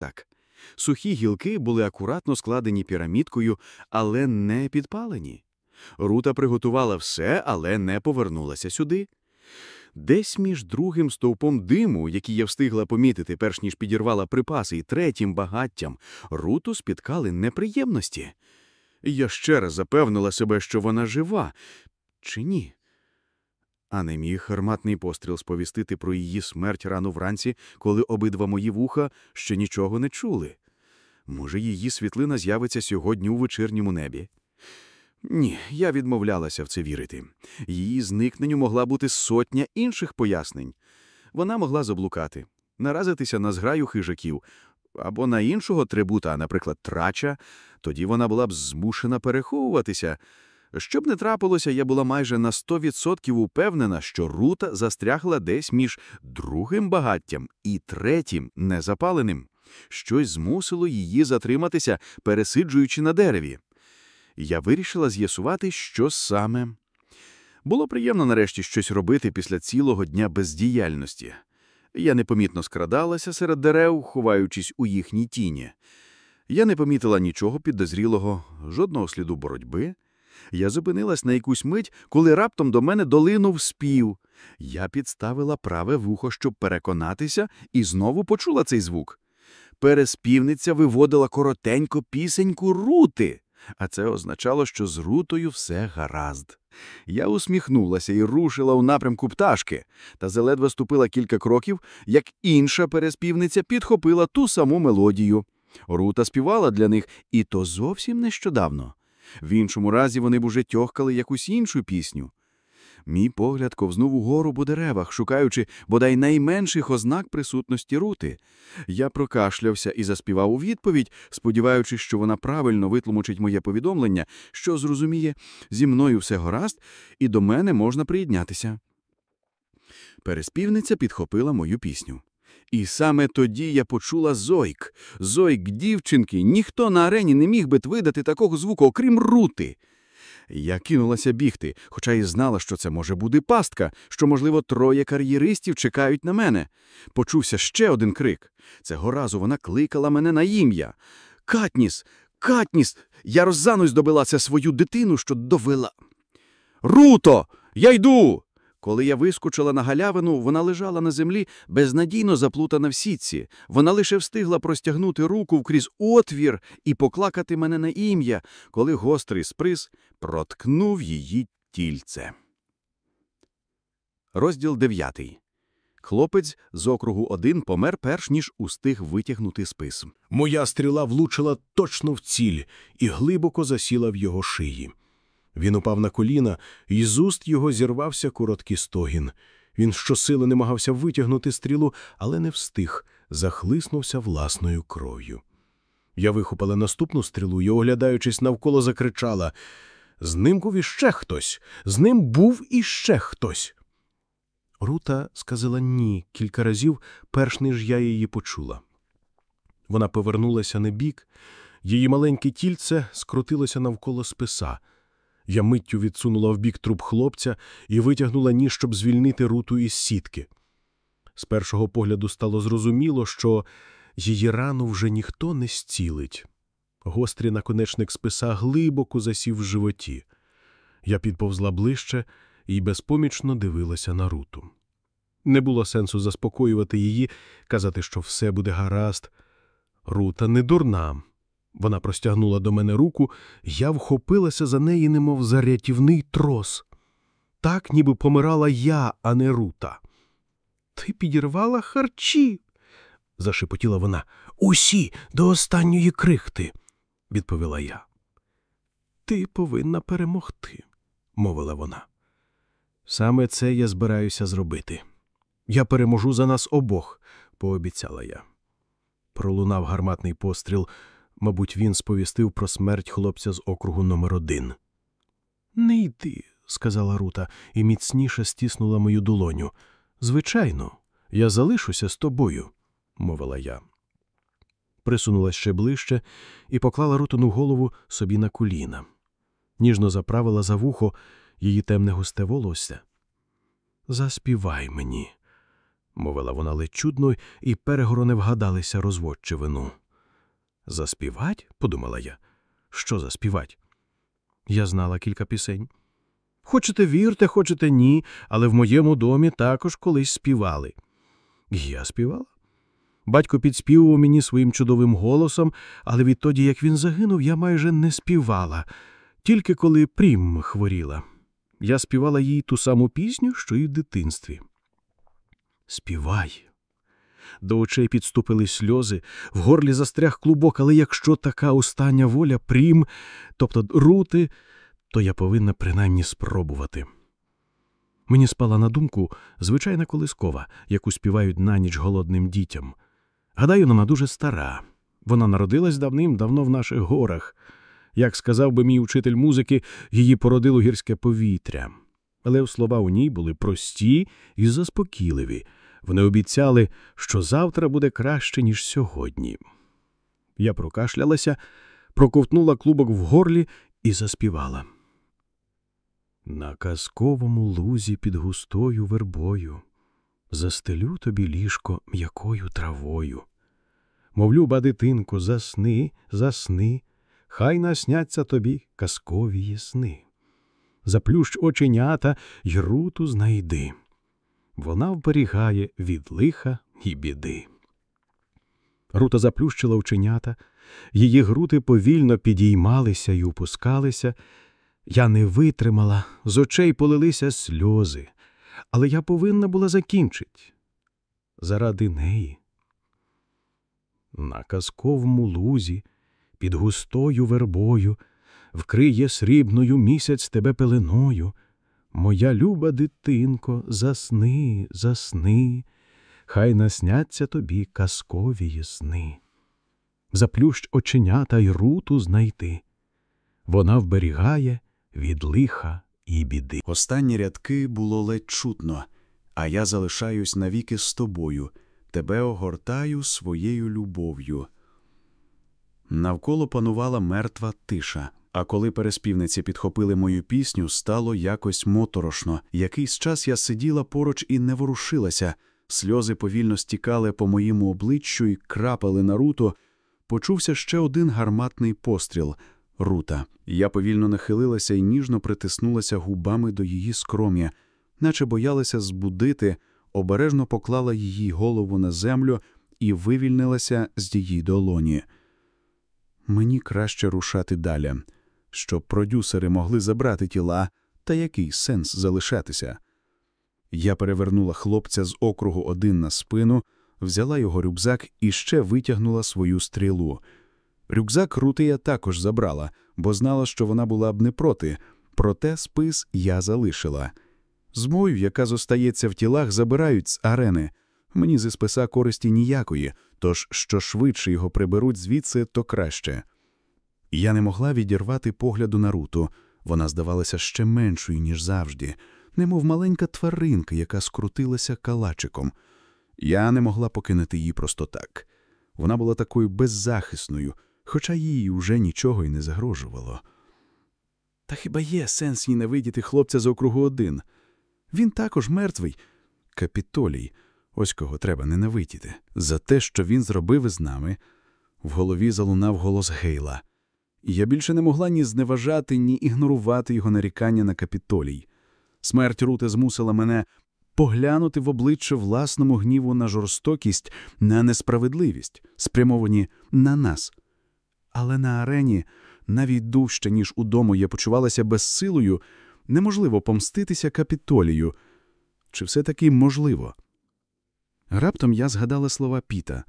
Так. Сухі гілки були акуратно складені пірамідкою, але не підпалені. Рута приготувала все, але не повернулася сюди. Десь між другим стовпом диму, який я встигла помітити, перш ніж підірвала припаси, і третім багаттям, Руту спіткали неприємності. Я ще раз запевнила себе, що вона жива. Чи ні? А не міг гарматний постріл сповістити про її смерть рано вранці, коли обидва мої вуха ще нічого не чули. Може, її світлина з'явиться сьогодні у вечірньому небі? Ні, я відмовлялася в це вірити. Її зникненню могла бути сотня інших пояснень. Вона могла заблукати, наразитися на зграю хижаків або на іншого трибута, наприклад, трача, тоді вона була б змушена переховуватися. Щоб не трапилося, я була майже на 100% упевнена, що рута застрягла десь між другим багаттям і третім незапаленим. Щось змусило її затриматися, пересиджуючи на дереві. Я вирішила з'ясувати, що саме. Було приємно нарешті щось робити після цілого дня бездіяльності. Я непомітно скрадалася серед дерев, ховаючись у їхній тіні. Я не помітила нічого підозрілого, жодного сліду боротьби. Я зупинилась на якусь мить, коли раптом до мене долинув спів. Я підставила праве вухо, щоб переконатися, і знову почула цей звук. Переспівниця виводила коротенько пісеньку рути, а це означало, що з рутою все гаразд. Я усміхнулася і рушила у напрямку пташки, та заледве ступила кілька кроків, як інша переспівниця підхопила ту саму мелодію. Рута співала для них, і то зовсім нещодавно. В іншому разі вони б уже тьохкали якусь іншу пісню. Мій погляд ковзнув угору по деревах, шукаючи бодай найменших ознак присутності рути. Я прокашлявся і заспівав у відповідь, сподіваючись, що вона правильно витлумачить моє повідомлення, що зрозуміє, зі мною все гаразд, і до мене можна приєднатися. Переспівниця підхопила мою пісню. І саме тоді я почула зойк. Зойк дівчинки, ніхто на арені не міг би видати такого звуку, окрім рути. Я кинулася бігти, хоча і знала, що це може бути пастка, що, можливо, троє кар'єристів чекають на мене. Почувся ще один крик. Цього разу вона кликала мене на ім'я. Катніс, Катніс, я роззанусь добилася свою дитину, що довела. Руто, я йду. Коли я вискочила на галявину, вона лежала на землі, безнадійно заплутана в сітці. Вона лише встигла простягнути руку вкрізь отвір і поклакати мене на ім'я, коли гострий сприс проткнув її тільце. Розділ дев'ятий. Хлопець з округу один помер перш ніж устиг витягнути спис. Моя стріла влучила точно в ціль і глибоко засіла в його шиї. Він упав на коліна, і з уст його зірвався короткий стогін. Він щосили намагався витягнути стрілу, але не встиг, захлиснувся власною кров'ю. Я вихопила наступну стрілу і, оглядаючись навколо, закричала з ним був іще хтось, з ним був іще хтось. Рута сказала ні кілька разів, перш ніж я її почула. Вона повернулася на бік, її маленьке тільце скрутилося навколо списа. Я миттю відсунула в бік труп хлопця і витягнула ніж, щоб звільнити руту із сітки. З першого погляду стало зрозуміло, що її рану вже ніхто не зцілить. Гострий наконечник списа глибоко засів в животі. Я підповзла ближче і безпомічно дивилася на руту. Не було сенсу заспокоювати її, казати, що все буде гаразд. Рута не дурна. Вона простягнула до мене руку, я вхопилася за неї, немов за рятівний трос. Так, ніби помирала я, а не рута. Ти підірвала харчі, зашепотіла вона. Усі до останньої крихти, відповіла я. Ти повинна перемогти, мовила вона. Саме це я збираюся зробити. Я переможу за нас обох, пообіцяла я. Пролунав гарматний постріл. Мабуть, він сповістив про смерть хлопця з округу номер один. Не йди, сказала Рута і міцніше стиснула мою долоню. Звичайно, я залишуся з тобою, мовила я. Присунула ще ближче і поклала рутину голову собі на коліна. Ніжно заправила за вухо її темне густе волосся. Заспівай мені, мовила вона ледь чудно, і перегорони вгадалися розводче вину. Заспівать? подумала я. Що заспівать? Я знала кілька пісень. Хочете вірте, хочете ні, але в моєму домі також колись співали. Я співала. Батько підспівував мені своїм чудовим голосом, але відтоді, як він загинув, я майже не співала, тільки коли прім хворіла. Я співала їй ту саму пісню, що й в дитинстві. Співай. До очей підступили сльози, в горлі застряг клубок, але якщо така остання воля прім, тобто рути, то я повинна принаймні спробувати. Мені спала на думку звичайна колискова, яку співають на ніч голодним дітям. Гадаю, вона дуже стара. Вона народилась давним-давно в наших горах. Як сказав би мій учитель музики, її породило гірське повітря. Але слова у ній були прості і заспокійливі. Вони обіцяли, що завтра буде краще, ніж сьогодні. Я прокашлялася, проковтнула клубок в горлі і заспівала. На казковому лузі під густою вербою застелю тобі ліжко м'якою травою. Мовлю, ба, дитинко, засни, засни, хай насняться тобі казкові сни. Заплющ оченята й руту знайди. Вона вберігає від лиха і біди. Рута заплющила оченята, її груди повільно підіймалися й опускалися. Я не витримала, з очей полилися сльози, але я повинна була закінчить. Заради неї. На казковому лузі, під густою вербою, вкриє срібною місяць тебе пеленою. Моя люба дитинко, засни, засни, хай насняться тобі казкові сни. Заплющ оченята й руту знайти. Вона вберігає від лиха і біди. Останні рядки було ледь чутно, а я залишаюсь навіки з тобою, тебе огортаю своєю любов'ю. Навколо панувала мертва тиша, а коли переспівниці підхопили мою пісню, стало якось моторошно. Якийсь час я сиділа поруч і не ворушилася, сльози повільно стікали по моєму обличчю і крапали на руту. Почувся ще один гарматний постріл — Рута. Я повільно нахилилася і ніжно притиснулася губами до її скром'я, наче боялася збудити, обережно поклала її голову на землю і вивільнилася з її долоні. Мені краще рушати далі, щоб продюсери могли забрати тіла, та який сенс залишатися. Я перевернула хлопця з округу один на спину, взяла його рюкзак і ще витягнула свою стрілу. Рюкзак Рути я також забрала, бо знала, що вона була б не проти, проте спис я залишила. Змою, яка зостається в тілах, забирають з арени. Мені зі списа користі ніякої, тож що швидше його приберуть звідси, то краще. Я не могла відірвати погляду на руту. Вона здавалася ще меншою, ніж завжди, немов маленька тваринка, яка скрутилася калачиком. Я не могла покинути її просто так. Вона була такою беззахисною хоча їй уже нічого й не загрожувало. Та хіба є сенс їй ненавидіти хлопця з округу один? Він також мертвий. Капітолій, ось кого треба ненавидіти. За те, що він зробив із нами, в голові залунав голос Гейла. Я більше не могла ні зневажати, ні ігнорувати його нарікання на капітолій. Смерть Рути змусила мене поглянути в обличчя власному гніву на жорстокість, на несправедливість, спрямовані на нас. Але на арені, навіть дужче, ніж удома, я почувалася безсилою, неможливо помститися капітолію. Чи все таки можливо? Раптом я згадала слова Піта.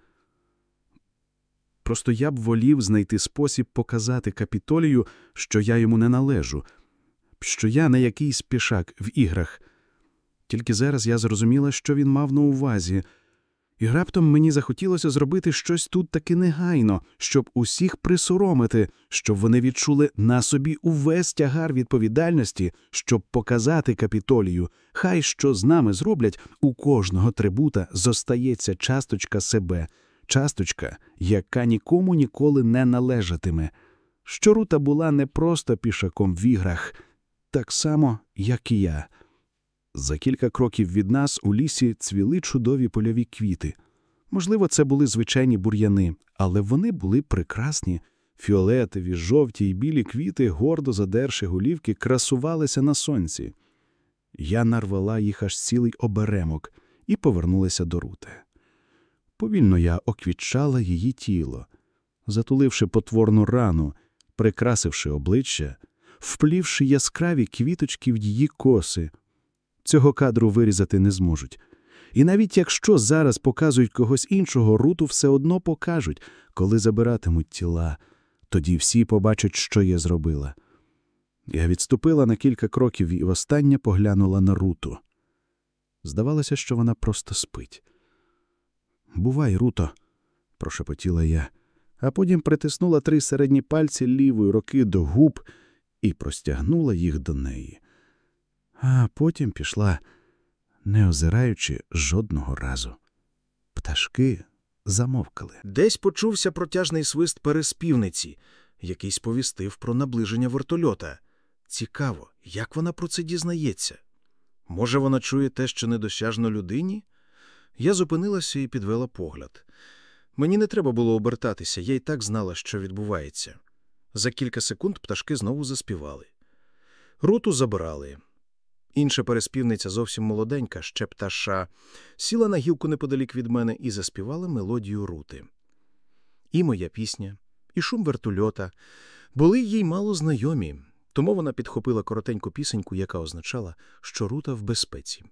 Просто я б волів знайти спосіб показати капітолію, що я йому не належу, що я не якийсь пішак в іграх. Тільки зараз я зрозуміла, що він мав на увазі. І раптом мені захотілося зробити щось тут таки негайно, щоб усіх присоромити, щоб вони відчули на собі увесь тягар відповідальності, щоб показати капітолію. Хай що з нами зроблять, у кожного трибута зостається часточка себе, часточка, яка нікому ніколи не належатиме. Що рута була не просто пішаком в іграх, так само, як і я. За кілька кроків від нас у лісі цвіли чудові польові квіти. Можливо, це були звичайні бур'яни, але вони були прекрасні. Фіолетові, жовті й білі квіти, гордо задерши голівки, красувалися на сонці. Я нарвала їх аж цілий оберемок і повернулася до рути. Повільно я оквітчала її тіло, затуливши потворну рану, прикрасивши обличчя, вплівши яскраві квіточки в її коси. Цього кадру вирізати не зможуть. І навіть якщо зараз показують когось іншого, руту все одно покажуть, коли забиратимуть тіла. Тоді всі побачать, що я зробила. Я відступила на кілька кроків і востаннє поглянула на руту. Здавалося, що вона просто спить. Бувай, руто, прошепотіла я, а потім притиснула три середні пальці лівої руки до губ і простягнула їх до неї. А потім пішла, не озираючи жодного разу. Пташки замовкали. Десь почувся протяжний свист переспівниці, який сповістив про наближення вертольота. Цікаво, як вона про це дізнається? Може, вона чує те, що недосяжно людині? Я зупинилася і підвела погляд. Мені не треба було обертатися, я й так знала, що відбувається. За кілька секунд пташки знову заспівали. Руту забрали. Інша переспівниця, зовсім молоденька, ще пташа, сіла на гілку неподалік від мене і заспівала мелодію рути. І моя пісня, і шум вертольота були їй мало знайомі, тому вона підхопила коротеньку пісеньку, яка означала, що рута в безпеці.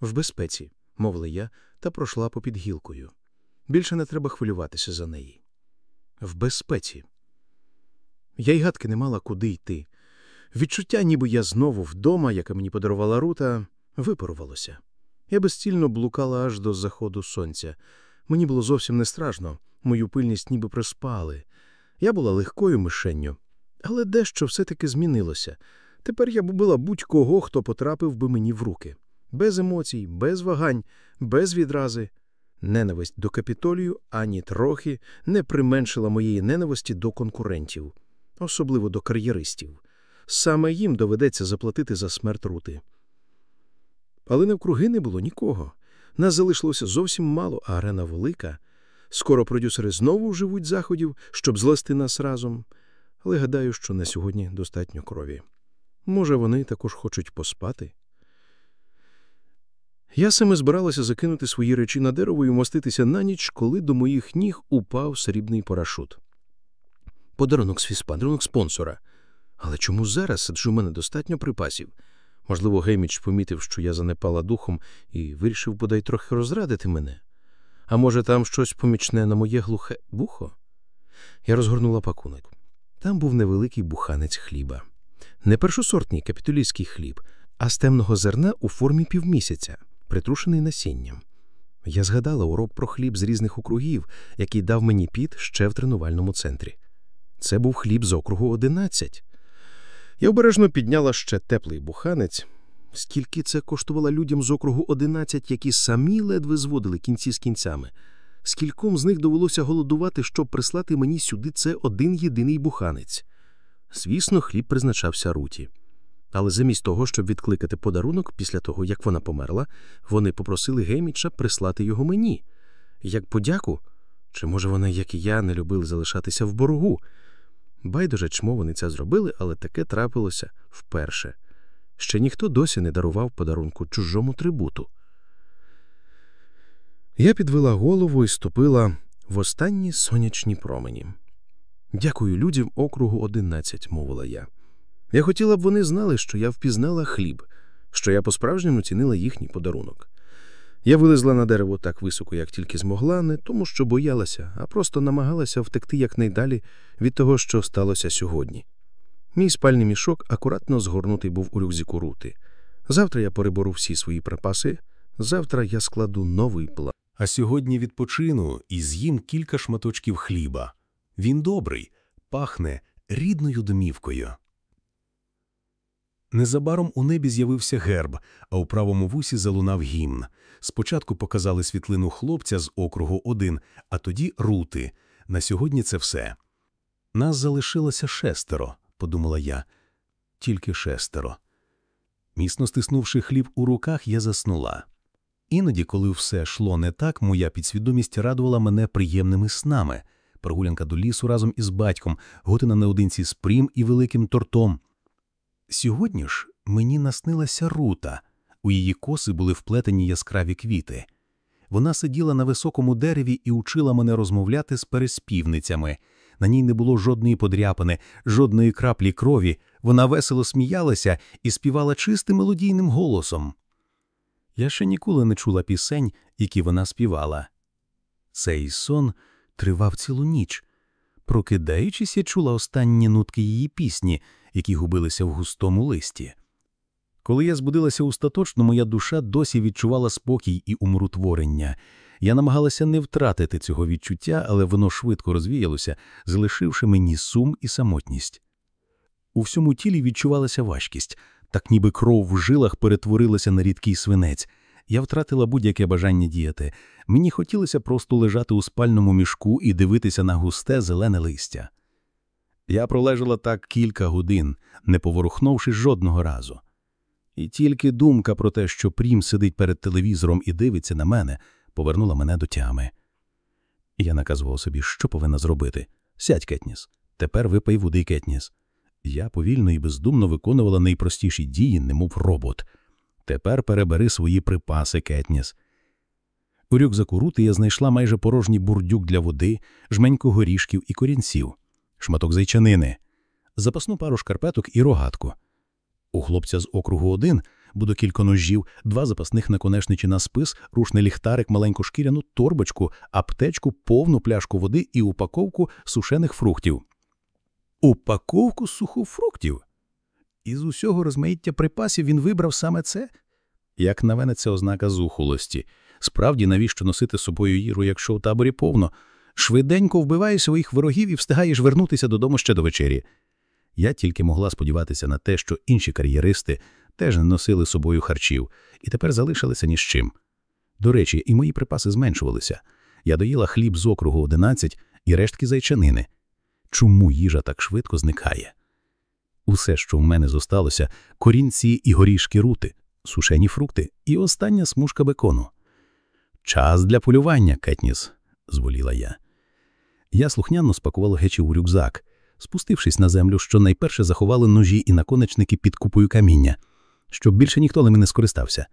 В безпеці, мовила я та пройшла попід гілкою. Більше не треба хвилюватися за неї. В безпеці. Я й гадки не мала куди йти. Відчуття, ніби я знову вдома, яке мені подарувала рута, випарувалося. Я безцільно блукала аж до заходу сонця. Мені було зовсім не страшно, мою пильність ніби приспали. Я була легкою мишенню, але дещо все-таки змінилося. Тепер я б була будь-кого, хто потрапив би мені в руки. Без емоцій, без вагань, без відрази. Ненависть до капітолію ані трохи не применшила моєї ненависті до конкурентів, особливо до кар'єристів. Саме їм доведеться заплатити за смерть рути. Але навкруги не було нікого. Нас залишилося зовсім мало, а арена велика. Скоро продюсери знову вживуть заходів, щоб злести нас разом. Але гадаю, що на сьогодні достатньо крові. Може, вони також хочуть поспати? Я саме збиралася закинути свої речі на дерево і моститися на ніч, коли до моїх ніг упав срібний парашут. Подарунок з подарунок спонсора. Але чому зараз? Адже у мене достатньо припасів. Можливо, Гейміч помітив, що я занепала духом і вирішив бодай трохи розрадити мене. А може, там щось помічне на моє глухе вухо? Я розгорнула пакунок. Там був невеликий буханець хліба. Не першосортний капітолійський хліб, а з темного зерна у формі півмісяця, притрушений насінням. Я згадала урок про хліб з різних округів, який дав мені піт ще в тренувальному центрі. Це був хліб з округу 11. Я обережно підняла ще теплий буханець. Скільки це коштувало людям з округу 11, які самі ледве зводили кінці з кінцями? Скільком з них довелося голодувати, щоб прислати мені сюди це один єдиний буханець? Звісно, хліб призначався руті. Але замість того, щоб відкликати подарунок після того, як вона померла, вони попросили Гейміча прислати його мені. Як подяку? Чи може вони, як і я, не любили залишатися в боргу? Байдуже, чмо вони це зробили, але таке трапилося вперше. Ще ніхто досі не дарував подарунку чужому трибуту. Я підвела голову і ступила в останні сонячні промені. Дякую людям округу 11, мовила я. Я хотіла б вони знали, що я впізнала хліб, що я по-справжньому цінила їхній подарунок. Я вилезла на дерево так високо, як тільки змогла, не тому, що боялася, а просто намагалася втекти якнайдалі від того, що сталося сьогодні. Мій спальний мішок акуратно згорнутий був у рюкзіку рути. Завтра я перебору всі свої припаси, завтра я складу новий план. А сьогодні відпочину і з'їм кілька шматочків хліба. Він добрий, пахне рідною домівкою. Незабаром у небі з'явився герб, а у правому вусі залунав гімн. Спочатку показали світлину хлопця з округу 1, а тоді рути. На сьогодні це все. Нас залишилося шестеро, подумала я. Тільки шестеро. Міцно стиснувши хліб у руках, я заснула. Іноді, коли все йшло не так, моя підсвідомість радувала мене приємними снами. Прогулянка до лісу разом із батьком, готина наодинці з прім і великим тортом. Сьогодні ж мені наснилася рута. У її коси були вплетені яскраві квіти. Вона сиділа на високому дереві і учила мене розмовляти з переспівницями. На ній не було жодної подряпини, жодної краплі крові. Вона весело сміялася і співала чистим мелодійним голосом. Я ще ніколи не чула пісень, які вона співала. Цей сон тривав цілу ніч. Прокидаючись, я чула останні нутки її пісні, які губилися в густому листі. Коли я збудилася остаточно, моя душа досі відчувала спокій і умрутворення. Я намагалася не втратити цього відчуття, але воно швидко розвіялося, залишивши мені сум і самотність. У всьому тілі відчувалася важкість, так ніби кров в жилах перетворилася на рідкий свинець. Я втратила будь-яке бажання діяти. Мені хотілося просто лежати у спальному мішку і дивитися на густе зелене листя. Я пролежала так кілька годин, не поворухнувши жодного разу. І тільки думка про те, що Прім сидить перед телевізором і дивиться на мене, повернула мене до тями. Я наказував собі, що повинна зробити. Сядь, Кетніс. Тепер випий води, Кетніс. Я повільно і бездумно виконувала найпростіші дії, немов робот. Тепер перебери свої припаси, Кетніс. У рюкзаку рути я знайшла майже порожній бурдюк для води, жменьку горішків і корінців, шматок зайчанини, запасну пару шкарпеток і рогатку. У хлопця з округу один буде кілька ножів, два запасних наконечничі на спис, рушний ліхтарик, маленьку шкіряну торбочку, аптечку, повну пляшку води і упаковку сушених фруктів. Упаковку сухофруктів? Із усього розмаїття припасів він вибрав саме це? Як на мене, це ознака зухолості. Справді, навіщо носити з собою їру, якщо у таборі повно? Швиденько вбиваєш своїх ворогів і встигаєш вернутися додому ще до вечері. Я тільки могла сподіватися на те, що інші кар'єристи теж не носили з собою харчів і тепер залишилися ні з чим. До речі, і мої припаси зменшувалися. Я доїла хліб з округу 11 і рештки зайчанини. Чому їжа так швидко зникає? Усе, що в мене зосталося, корінці і горішки рути, сушені фрукти і остання смужка бекону. Час для полювання, Кетніс, зволіла я. Я слухняно спакувала гечі у рюкзак, спустившись на землю, що найперше заховали ножі і наконечники під купою каміння, щоб більше ніхто ними не скористався.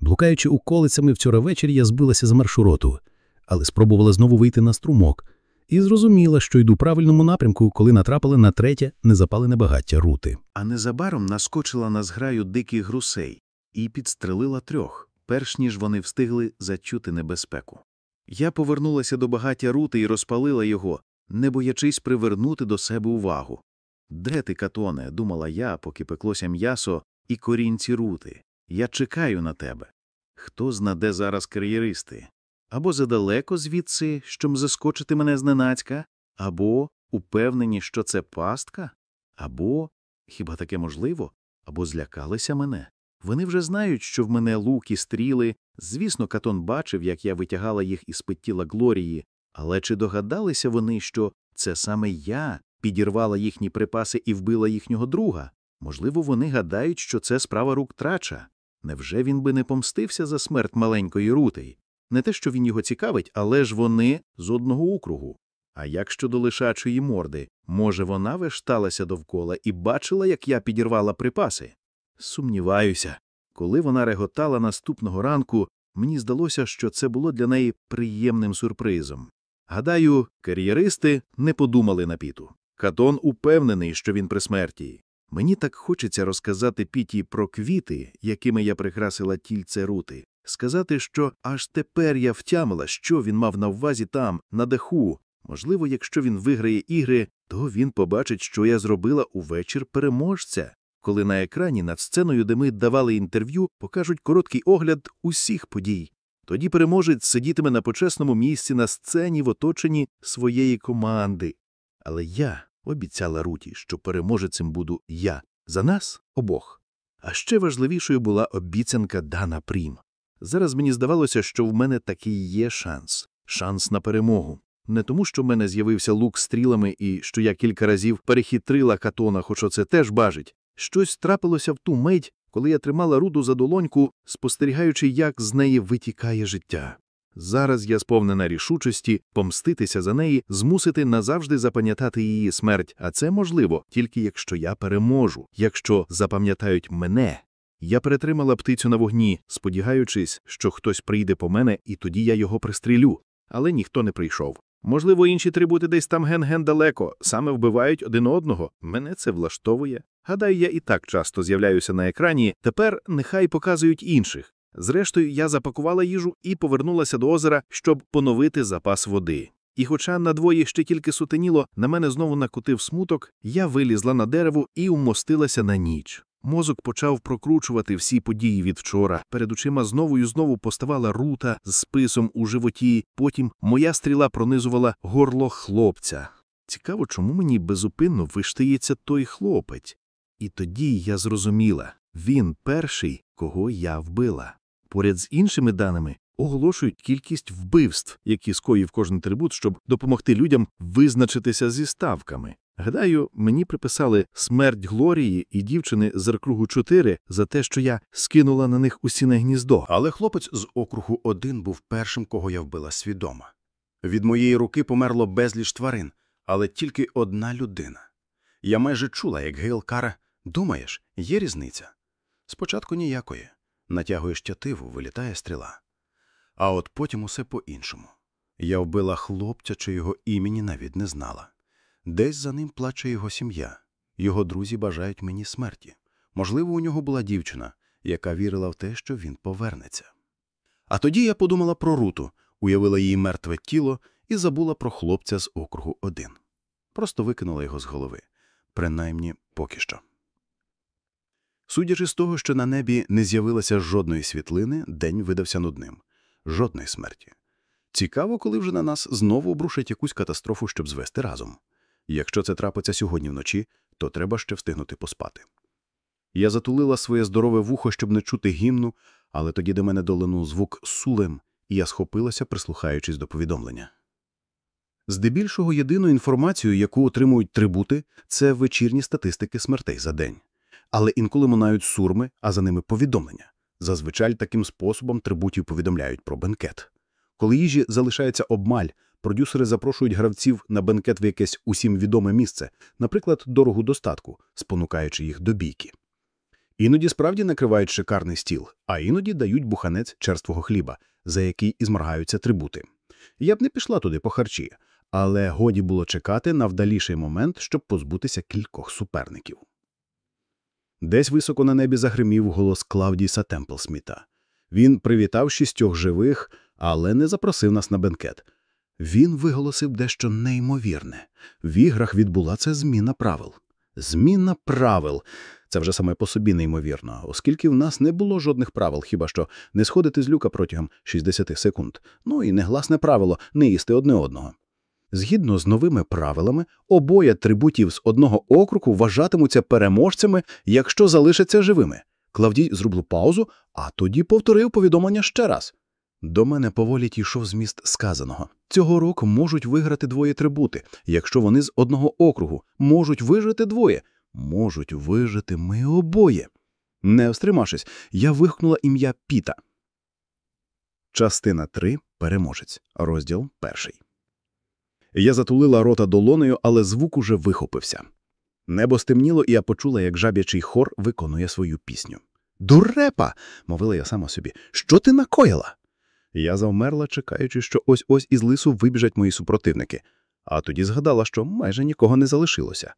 Блукаючи околицями вчора ввечері, я збилася з маршруту, але спробувала знову вийти на струмок і зрозуміла, що йду правильному напрямку, коли натрапила на третє незапалене багаття рути. А незабаром наскочила на зграю диких грусей і підстрелила трьох, перш ніж вони встигли зачути небезпеку. Я повернулася до багаття рути і розпалила його, не боячись привернути до себе увагу. Де ти, катоне, думала я, поки пеклося м'ясо і корінці рути. Я чекаю на тебе. Хто знаде зараз кар'єристи? Або задалеко звідси, щоб заскочити мене зненацька, або упевнені, що це пастка, або, хіба таке можливо, або злякалися мене. Вони вже знають, що в мене лук і стріли. Звісно, Катон бачив, як я витягала їх із під тіла Глорії, але чи догадалися вони, що це саме я підірвала їхні припаси і вбила їхнього друга? Можливо, вони гадають, що це справа рук трача. Невже він би не помстився за смерть маленької рути? Не те, що він його цікавить, але ж вони з одного округу. А як щодо лишачої морди, може, вона вешталася довкола і бачила, як я підірвала припаси? Сумніваюся. Коли вона реготала наступного ранку, мені здалося, що це було для неї приємним сюрпризом. Гадаю, кар'єристи не подумали на піту. Катон упевнений, що він при смерті. Мені так хочеться розказати Піті про квіти, якими я прикрасила тільце рути, сказати, що аж тепер я втямила, що він мав на увазі там, на даху. Можливо, якщо він виграє ігри, то він побачить, що я зробила у вечір переможця. Коли на екрані над сценою, де ми давали інтерв'ю, покажуть короткий огляд усіх подій. Тоді переможець сидітиме на почесному місці на сцені в оточенні своєї команди. Але я обіцяла Руті, що переможецем буду я за нас обох. А ще важливішою була обіцянка Дана Прім. Зараз мені здавалося, що в мене такий є шанс шанс на перемогу. Не тому, що в мене з'явився лук стрілами і що я кілька разів перехитрила катона, хоч оце теж бажить. Щось трапилося в ту мить, коли я тримала руду за долоньку, спостерігаючи, як з неї витікає життя. Зараз я сповнена рішучості помститися за неї, змусити назавжди запам'ятати її смерть, а це можливо тільки якщо я переможу, якщо запам'ятають мене. Я перетримала птицю на вогні, сподіваючись, що хтось прийде по мене, і тоді я його пристрілю. Але ніхто не прийшов. Можливо, інші трибути десь там ген-ген далеко, саме вбивають один одного. Мене це влаштовує. Гадаю, я і так часто з'являюся на екрані, тепер нехай показують інших. Зрештою, я запакувала їжу і повернулася до озера, щоб поновити запас води. І хоча надвоє ще тільки сутеніло, на мене знову накотив смуток, я вилізла на дерево і умостилася на ніч. Мозок почав прокручувати всі події від вчора. Перед очима знову і знову поставала рута з списом у животі. Потім моя стріла пронизувала горло хлопця. Цікаво, чому мені безупинно виштається той хлопець. І тоді я зрозуміла він перший, кого я вбила. Поряд з іншими даними оголошують кількість вбивств, які скоїв кожен трибут, щоб допомогти людям визначитися зі ставками. Гадаю, мені приписали смерть Глорії і дівчини з Аркругу 4 за те, що я скинула на них усіне гніздо. Але хлопець з округу один був першим, кого я вбила свідомо. Від моєї руки померло безліч тварин, але тільки одна людина. Я майже чула, як Гейл кара «Думаєш, є різниця?» Спочатку ніякої. Натягуєш тятиву, вилітає стріла. А от потім усе по-іншому. Я вбила хлопця, чи його імені навіть не знала. Десь за ним плаче його сім'я. Його друзі бажають мені смерті. Можливо, у нього була дівчина, яка вірила в те, що він повернеться. А тоді я подумала про Руту, уявила її мертве тіло і забула про хлопця з округу 1. Просто викинула його з голови. Принаймні, поки що. Судячи з того, що на небі не з'явилося жодної світлини, день видався нудним. Жодної смерті. Цікаво, коли вже на нас знову обрушать якусь катастрофу, щоб звести разом. Якщо це трапиться сьогодні вночі, то треба ще встигнути поспати. Я затулила своє здорове вухо, щоб не чути гімну, але тоді до мене долинув звук сулем, і я схопилася, прислухаючись до повідомлення. Здебільшого єдину інформацію, яку отримують трибути, це вечірні статистики смертей за день. Але інколи минають сурми, а за ними повідомлення. Зазвичай таким способом трибутів повідомляють про бенкет. Коли їжі залишається обмаль, продюсери запрошують гравців на бенкет в якесь усім відоме місце, наприклад, дорогу достатку, спонукаючи їх до бійки. Іноді справді накривають шикарний стіл, а іноді дають буханець черствого хліба, за який і зморгаються трибути. Я б не пішла туди по харчі, але годі було чекати на вдаліший момент, щоб позбутися кількох суперників. Десь високо на небі загримів голос Клавдіса Темплсміта. Він привітав шістьох живих, але не запросив нас на бенкет. Він виголосив дещо неймовірне. В іграх відбулася зміна правил. Зміна правил. Це вже саме по собі неймовірно, оскільки в нас не було жодних правил, хіба що не сходити з люка протягом 60 секунд. Ну і негласне правило не їсти одне одного. Згідно з новими правилами, обоє трибутів з одного округу вважатимуться переможцями, якщо залишаться живими. Клавдій зробив паузу, а тоді повторив повідомлення ще раз. До мене поволі тійшов зміст сказаного. Цього року можуть виграти двоє трибути, якщо вони з одного округу, можуть вижити двоє, можуть вижити ми обоє. Не встримавшись, я вигукнула ім'я Піта. Частина 3. Переможець. Розділ перший. Я затулила рота долонею, але звук уже вихопився. Небо стемніло, і я почула, як жаб'ячий хор виконує свою пісню. Дурепа. мовила я сама собі. Що ти накоїла? Я завмерла, чекаючи, що ось ось із лису вибіжать мої супротивники, а тоді згадала, що майже нікого не залишилося.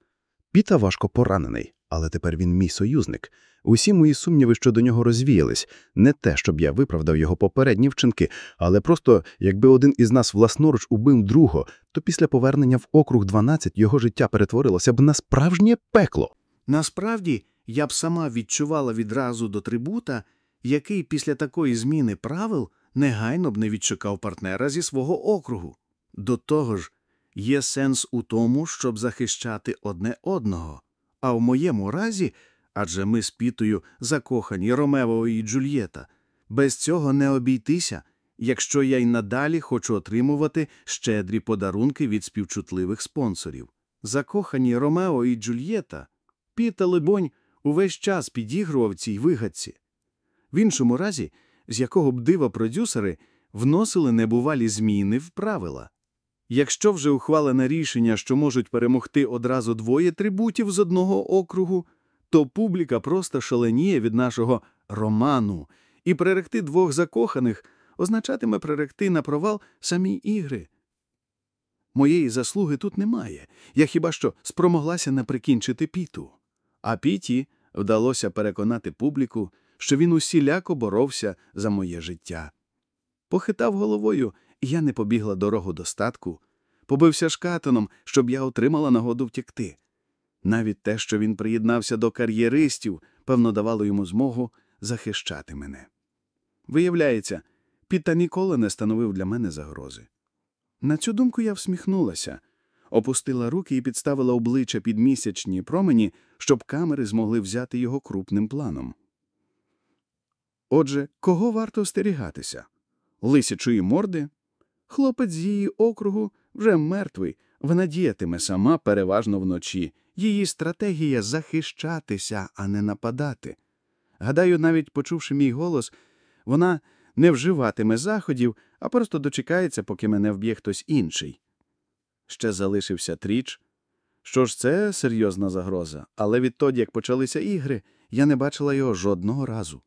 Піта важко поранений, але тепер він мій союзник. Усі мої сумніви щодо нього розвіялись. Не те, щоб я виправдав його попередні вчинки, але просто, якби один із нас власноруч убив другого, то після повернення в округ 12 його життя перетворилося б на справжнє пекло. Насправді, я б сама відчувала відразу до трибута, який після такої зміни правил негайно б не відшукав партнера зі свого округу. До того ж, є сенс у тому, щоб захищати одне одного. А в моєму разі, адже ми з Пітою закохані Ромео і Джульєта, без цього не обійтися, якщо я й надалі хочу отримувати щедрі подарунки від співчутливих спонсорів. Закохані Ромео і Джульєта, Піта, либонь, увесь час підігрував цій вигадці. В іншому разі, з якого б дива продюсери вносили небувалі зміни в правила. Якщо вже ухвалене рішення, що можуть перемогти одразу двоє трибутів з одного округу, то публіка просто шаленіє від нашого роману, і приректи двох закоханих означатиме приректи на провал самі ігри. Моєї заслуги тут немає. Я хіба що спромоглася не прикінчити Піту. А Піті вдалося переконати публіку, що він усіляко боровся за моє життя. Похитав головою, і я не побігла дорогу до статку, побився шкатаном, щоб я отримала нагоду втекти. Навіть те, що він приєднався до кар'єристів, певно, давало йому змогу захищати мене. Виявляється, Піта ніколи не становив для мене загрози. На цю думку я всміхнулася, опустила руки і підставила обличчя під місячні промені, щоб камери змогли взяти його крупним планом. Отже, кого варто остерігатися? Лисячої морди? Хлопець з її округу вже мертвий, вона діятиме сама переважно вночі. Її стратегія захищатися, а не нападати. Гадаю, навіть почувши мій голос, вона не вживатиме заходів, а просто дочекається, поки мене вб'є хтось інший. Ще залишився тріч. Що ж, це серйозна загроза, але відтоді, як почалися ігри, я не бачила його жодного разу.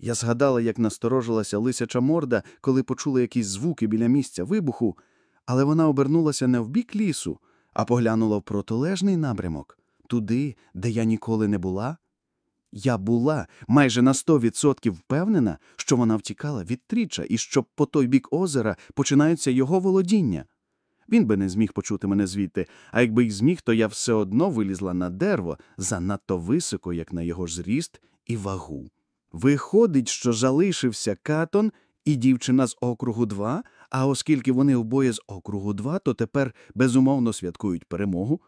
Я згадала, як насторожилася лисяча морда, коли почула якісь звуки біля місця вибуху, але вона обернулася не в бік лісу, а поглянула в протилежний напрямок, туди, де я ніколи не була. Я була майже на сто відсотків впевнена, що вона втікала від тріча і що по той бік озера починаються його володіння. Він би не зміг почути мене звідти, а якби й зміг, то я все одно вилізла на дерево занадто високо, як на його зріст і вагу. Виходить, що залишився Катон і дівчина з округу 2, а оскільки вони обоє з округу 2, то тепер безумовно святкують перемогу.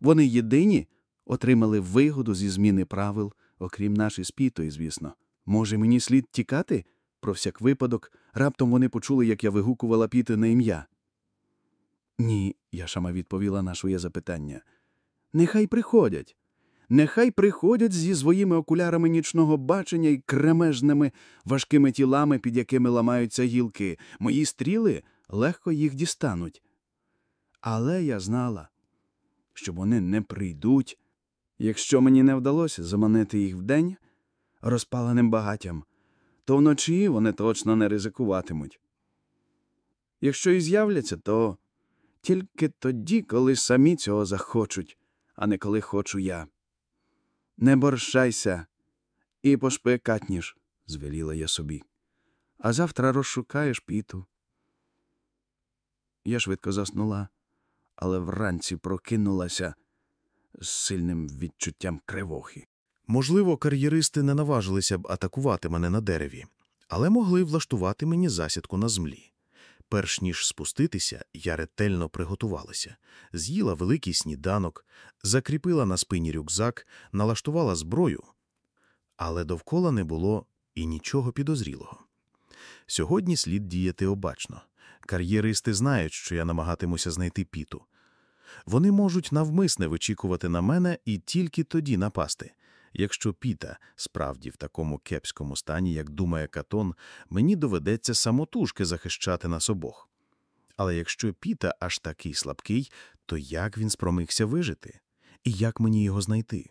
Вони єдині отримали вигоду зі зміни правил, окрім нашої спітої, звісно. Може, мені слід тікати? Про всяк випадок, раптом вони почули, як я вигукувала піти на ім'я. Ні, я шама відповіла на своє запитання. Нехай приходять. Нехай приходять зі своїми окулярами нічного бачення і кремежними важкими тілами, під якими ламаються гілки. Мої стріли легко їх дістануть. Але я знала, що вони не прийдуть, якщо мені не вдалося заманити їх вдень розпаленим багаттям, то вночі вони точно не ризикуватимуть. Якщо і з'являться, то тільки тоді, коли самі цього захочуть, а не коли хочу я. Не борщайся і пошпи катніш, звеліла я собі. А завтра розшукаєш піту. Я швидко заснула, але вранці прокинулася з сильним відчуттям кривохи. Можливо, кар'єристи не наважилися б атакувати мене на дереві, але могли влаштувати мені засідку на землі. Перш ніж спуститися, я ретельно приготувалася, з'їла великий сніданок, закріпила на спині рюкзак, налаштувала зброю. Але довкола не було і нічого підозрілого. Сьогодні слід діяти обачно. Кар'єристи знають, що я намагатимуся знайти піту. Вони можуть навмисне вичікувати на мене і тільки тоді напасти. Якщо Піта справді в такому кепському стані, як думає Катон, мені доведеться самотужки захищати нас обох. Але якщо Піта аж такий слабкий, то як він спромигся вижити? І як мені його знайти?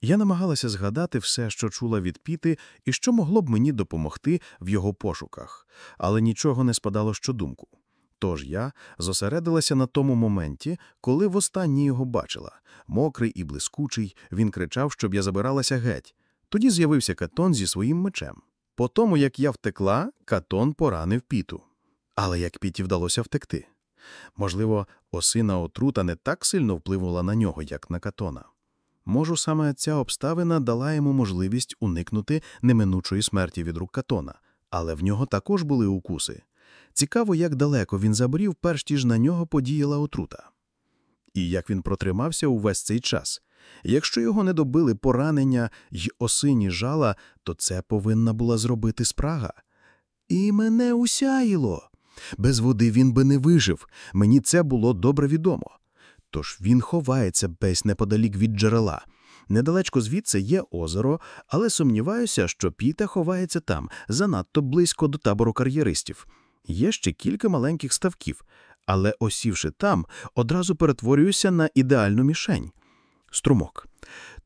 Я намагалася згадати все, що чула від Піти, і що могло б мені допомогти в його пошуках, але нічого не спадало щодумку. Тож я зосередилася на тому моменті, коли востаннє його бачила. Мокрий і блискучий, він кричав, щоб я забиралася геть. Тоді з'явився Катон зі своїм мечем. По тому, як я втекла, Катон поранив піту. Але як піті вдалося втекти? Можливо, осина отрута не так сильно вплинула на нього, як на Катона. Можу, саме ця обставина дала йому можливість уникнути неминучої смерті від рук Катона, але в нього також були укуси. Цікаво, як далеко він забрів, перш ніж на нього подіяла отрута. І як він протримався увесь цей час. Якщо його не добили поранення й осині жала, то це повинна була зробити спрага. І мене усяїло. Без води він би не вижив, мені це було добре відомо. Тож він ховається десь неподалік від джерела. Недалечко звідси є озеро, але сумніваюся, що Піта ховається там, занадто близько до табору кар'єристів. Є ще кілька маленьких ставків, але осівши там, одразу перетворююся на ідеальну мішень. Струмок.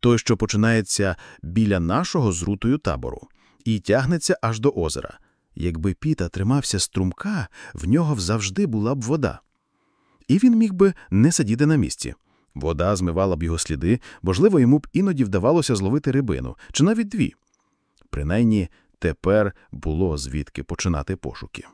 Той, що починається біля нашого з рутою табору, і тягнеться аж до озера. Якби Піта тримався струмка, в нього завжди була б вода. І він міг би не сидіти на місці. Вода змивала б його сліди, можливо, йому б іноді вдавалося зловити рибину, чи навіть дві. Принаймні, тепер було звідки починати пошуки.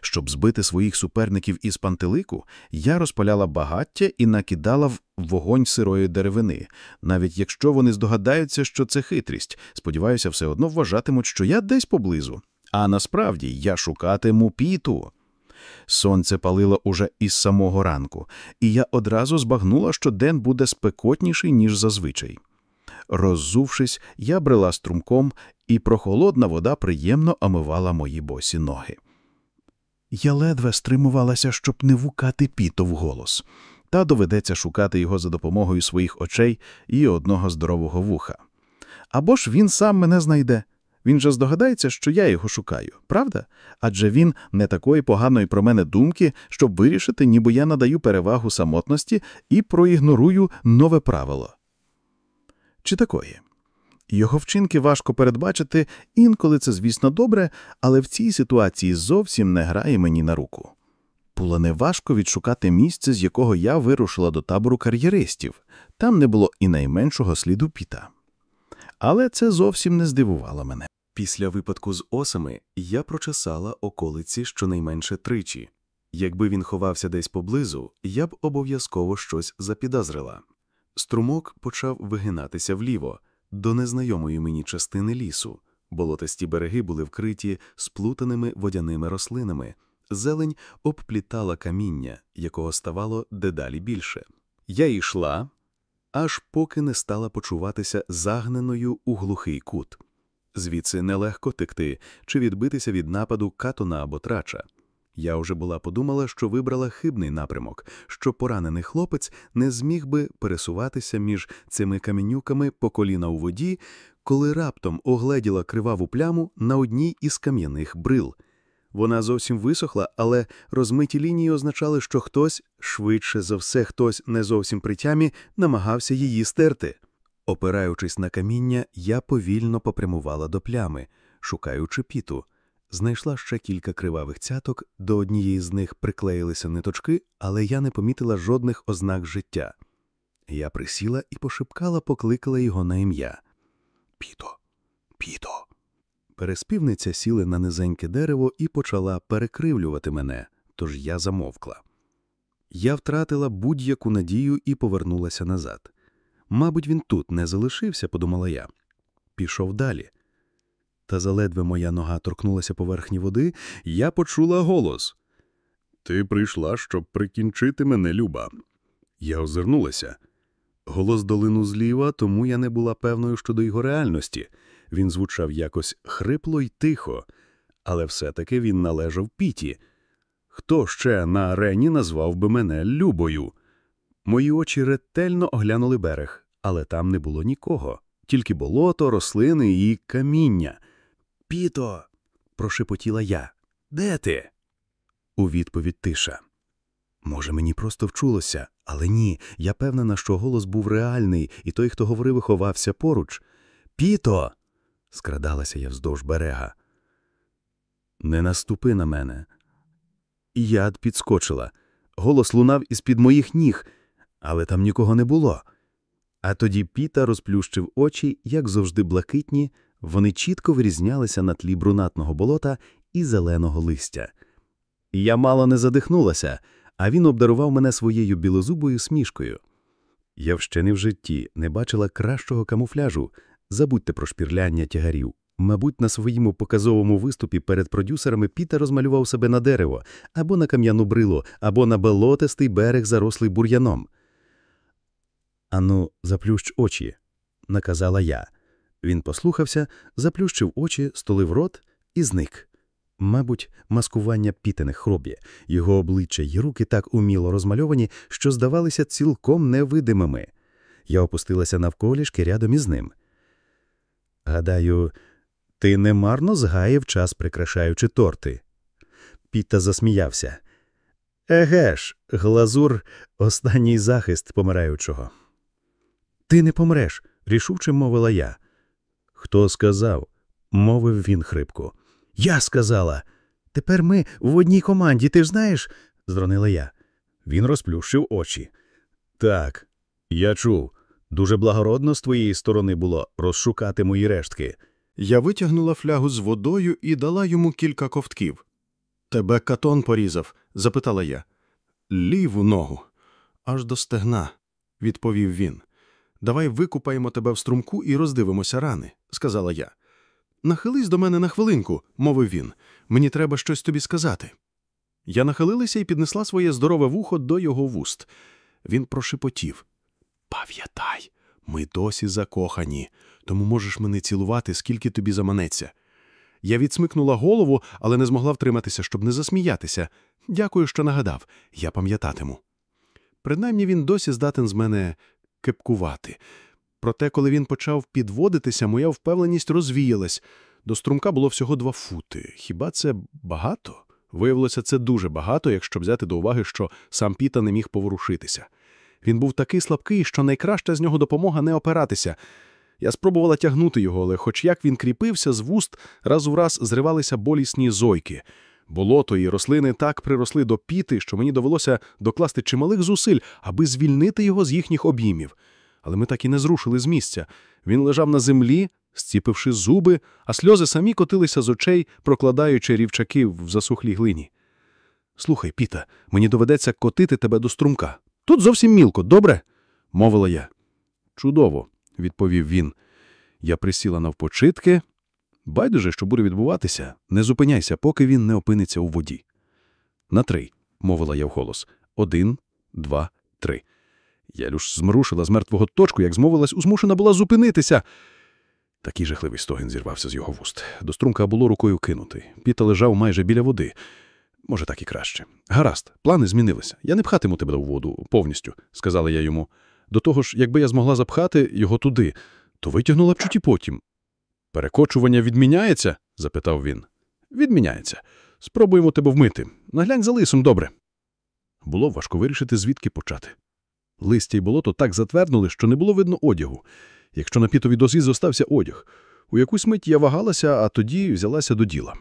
Щоб збити своїх суперників із пантелику, я розпаляла багаття і накидала в вогонь сирої деревини. Навіть якщо вони здогадаються, що це хитрість, сподіваюся, все одно вважатимуть, що я десь поблизу. А насправді я шукатиму піту. Сонце палило уже із самого ранку, і я одразу збагнула, що день буде спекотніший, ніж зазвичай. Роззувшись, я брела струмком, і прохолодна вода приємно омивала мої босі ноги. Я ледве стримувалася, щоб не вукати піто вголос, та доведеться шукати його за допомогою своїх очей і одного здорового вуха. Або ж він сам мене знайде. Він же здогадається, що я його шукаю, правда? Адже він не такої поганої про мене думки, щоб вирішити, ніби я надаю перевагу самотності і проігнорую нове правило. Чи такої? Його вчинки важко передбачити, інколи це, звісно, добре, але в цій ситуації зовсім не грає мені на руку. Було неважко відшукати місце, з якого я вирушила до табору кар'єристів. Там не було і найменшого сліду піта. Але це зовсім не здивувало мене. Після випадку з осами я прочесала околиці щонайменше тричі. Якби він ховався десь поблизу, я б обов'язково щось запідозрила. Струмок почав вигинатися вліво, до незнайомої мені частини лісу. Болотисті береги були вкриті сплутаними водяними рослинами, зелень обплітала каміння, якого ставало дедалі більше. Я йшла, аж поки не стала почуватися загненою у глухий кут. Звідси нелегко текти чи відбитися від нападу катона або трача. Я вже була подумала, що вибрала хибний напрямок, що поранений хлопець не зміг би пересуватися між цими камінюками по коліна у воді, коли раптом огледіла криваву пляму на одній із кам'яних брил. Вона зовсім висохла, але розмиті лінії означали, що хтось, швидше за все, хтось не зовсім при тямі, намагався її стерти. Опираючись на каміння, я повільно попрямувала до плями, шукаючи піту. Знайшла ще кілька кривавих цяток, до однієї з них приклеїлися ниточки, але я не помітила жодних ознак життя. Я присіла і пошипкала, покликала його на ім'я. Піто, піто. Переспівниця сіла на низеньке дерево і почала перекривлювати мене, тож я замовкла. Я втратила будь-яку надію і повернулася назад. Мабуть, він тут не залишився, подумала я. Пішов далі. Та заледве моя нога торкнулася поверхні води, я почула голос. Ти прийшла, щоб прикінчити мене, Люба. Я озирнулася. Голос долину зліва, тому я не була певною щодо його реальності. Він звучав якось хрипло й тихо, але все-таки він належав піті. Хто ще на арені назвав би мене Любою? Мої очі ретельно оглянули берег, але там не було нікого, тільки болото, рослини і каміння. Піто, прошепотіла я. Де ти? У відповідь тиша. Може, мені просто вчулося, але ні, я певнена, що голос був реальний, і той, хто говорив, і ховався поруч. Піто. скрадалася я вздовж берега. Не наступи на мене. Я підскочила. Голос лунав із-під моїх ніг, але там нікого не було. А тоді Піта розплющив очі, як завжди блакитні, вони чітко вирізнялися на тлі брунатного болота і зеленого листя. Я мало не задихнулася, а він обдарував мене своєю білозубою смішкою. Я ще не в житті не бачила кращого камуфляжу. Забудьте про шпірляння тягарів. Мабуть, на своєму показовому виступі перед продюсерами Піта розмалював себе на дерево, або на кам'яну брилу, або на болотистий берег, зарослий бур'яном. Ану, заплющ очі, наказала я. Він послухався, заплющив очі, столив рот і зник. Мабуть, маскування пітиних хробі, його обличчя й руки так уміло розмальовані, що здавалися цілком невидимими. Я опустилася навколішки рядом із ним. Гадаю, ти немарно згаїв час, прикрашаючи торти. Піта засміявся. Еге ж, глазур останній захист помираючого. Ти не помреш, рішуче мовила я. Хто сказав? мовив він хрипко. Я сказала. Тепер ми в одній команді, ти ж знаєш? зронила я. Він розплющив очі. Так, я чув. Дуже благородно з твоєї сторони було розшукати мої рештки. Я витягнула флягу з водою і дала йому кілька ковтків. Тебе катон порізав? запитала я. Ліву ногу. Аж до стегна, відповів він. Давай викупаємо тебе в струмку і роздивимося рани, сказала я. Нахились до мене на хвилинку, мовив він. Мені треба щось тобі сказати. Я нахилилася і піднесла своє здорове вухо до його вуст. Він прошепотів. Пам'ятай, ми досі закохані, тому можеш мене цілувати, скільки тобі заманеться. Я відсмикнула голову, але не змогла втриматися, щоб не засміятися. Дякую, що нагадав, я пам'ятатиму. Принаймні він досі здатен з мене кепкувати. Проте, коли він почав підводитися, моя впевненість розвіялась. До струмка було всього два фути. Хіба це багато? Виявилося, це дуже багато, якщо взяти до уваги, що сам Піта не міг поворушитися. Він був такий слабкий, що найкраща з нього допомога не опиратися. Я спробувала тягнути його, але хоч як він кріпився, з вуст раз у раз зривалися болісні зойки. Болото і рослини так приросли до піти, що мені довелося докласти чималих зусиль, аби звільнити його з їхніх обіймів. Але ми так і не зрушили з місця. Він лежав на землі, зціпивши зуби, а сльози самі котилися з очей, прокладаючи рівчаки в засухлій глині. Слухай, Піта, мені доведеться котити тебе до струмка. Тут зовсім мілко, добре? мовила я. Чудово, відповів він. Я присіла навпочитки. Байдуже, що буде відбуватися, не зупиняйся, поки він не опиниться у воді. На три, мовила я вголос. Один, два, три. Я люж змрушила з мертвого точку, як змовилась, змушена була зупинитися. Такий жахливий стогін зірвався з його вуст. До струмка було рукою кинути. Піта лежав майже біля води. Може, так і краще. Гаразд, плани змінилися. Я не пхатиму тебе у воду повністю, сказала я йому. До того ж, якби я змогла запхати його туди, то витягнула б чуть і потім. Перекочування відміняється? запитав він. Відміняється. Спробуємо тебе вмити. Наглянь за лисом добре. Було важко вирішити, звідки почати. Листя й болото так затверднули, що не було видно одягу. Якщо на пітовій дозі зостався одяг. У якусь мить я вагалася, а тоді взялася до діла.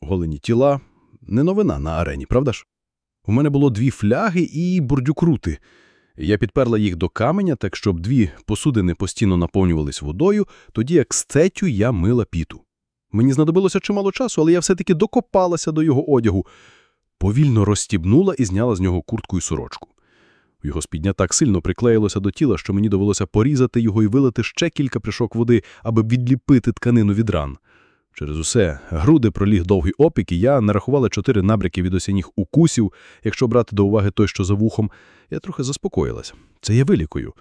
Голені тіла не новина на арені, правда ж? У мене було дві фляги і бурдюкрути. Я підперла їх до каменя, так щоб дві посудини постійно наповнювались водою, тоді як з цетю я мила піту. Мені знадобилося чимало часу, але я все-таки докопалася до його одягу, повільно розстібнула і зняла з нього куртку і сорочку. Його спідня так сильно приклеїлося до тіла, що мені довелося порізати його і вилити ще кілька пришок води, аби відліпити тканину від ран. Через усе груди проліг довгий опік, і я нарахувала чотири набряки від осінніх укусів. Якщо брати до уваги той, що за вухом, я трохи заспокоїлася. Це я вилікую.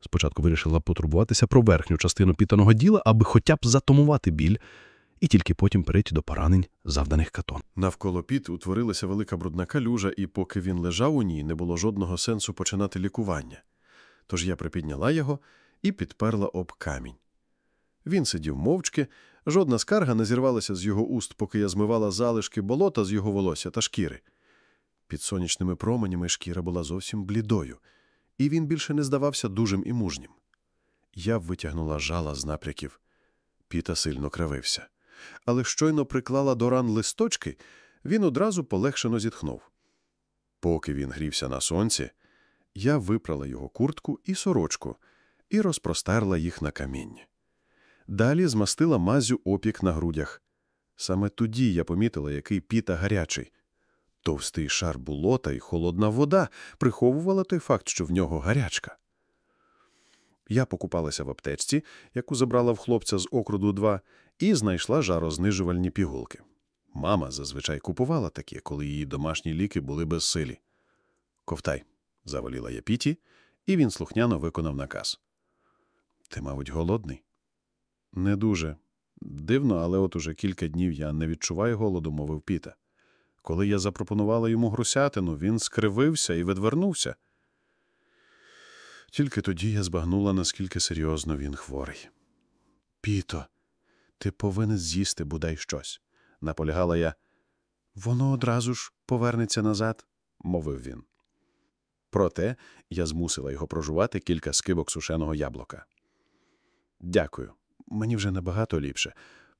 Спочатку вирішила потурбуватися про верхню частину пітаного діла, аби хоча б затумувати біль, і тільки потім перейти до поранень, завданих катон. Навколо піт утворилася велика брудна калюжа, і поки він лежав у ній, не було жодного сенсу починати лікування. Тож я припідняла його і підперла об камінь. Він сидів мовчки, жодна скарга не зірвалася з його уст, поки я змивала залишки болота з його волосся та шкіри. Під сонячними променями шкіра була зовсім блідою, і він більше не здавався дужим і мужнім. Я витягнула жала з напряків. Піта сильно кривився. Але щойно приклала до ран листочки, він одразу полегшено зітхнув. Поки він грівся на сонці, я випрала його куртку і сорочку і розпростерла їх на каміння. Далі змастила мазю опік на грудях. Саме тоді я помітила, який піта гарячий. Товстий шар болота і холодна вода приховувала той факт, що в нього гарячка. Я покупалася в аптечці, яку забрала в хлопця з окруду 2, і знайшла жарознижувальні пігулки. Мама зазвичай купувала такі, коли її домашні ліки були безсилі. Ковтай, заволіла я Піті, і він слухняно виконав наказ. Ти, мабуть, голодний? Не дуже. Дивно, але от уже кілька днів я не відчуваю голоду, мовив Піта. Коли я запропонувала йому грусятину, він скривився і відвернувся. Тільки тоді я збагнула, наскільки серйозно він хворий. Піто, ти повинен з'їсти бодай щось, наполягала я. Воно одразу ж повернеться назад, мовив він. Проте я змусила його прожувати кілька скибок сушеного яблука. Дякую. Мені вже набагато ліпше.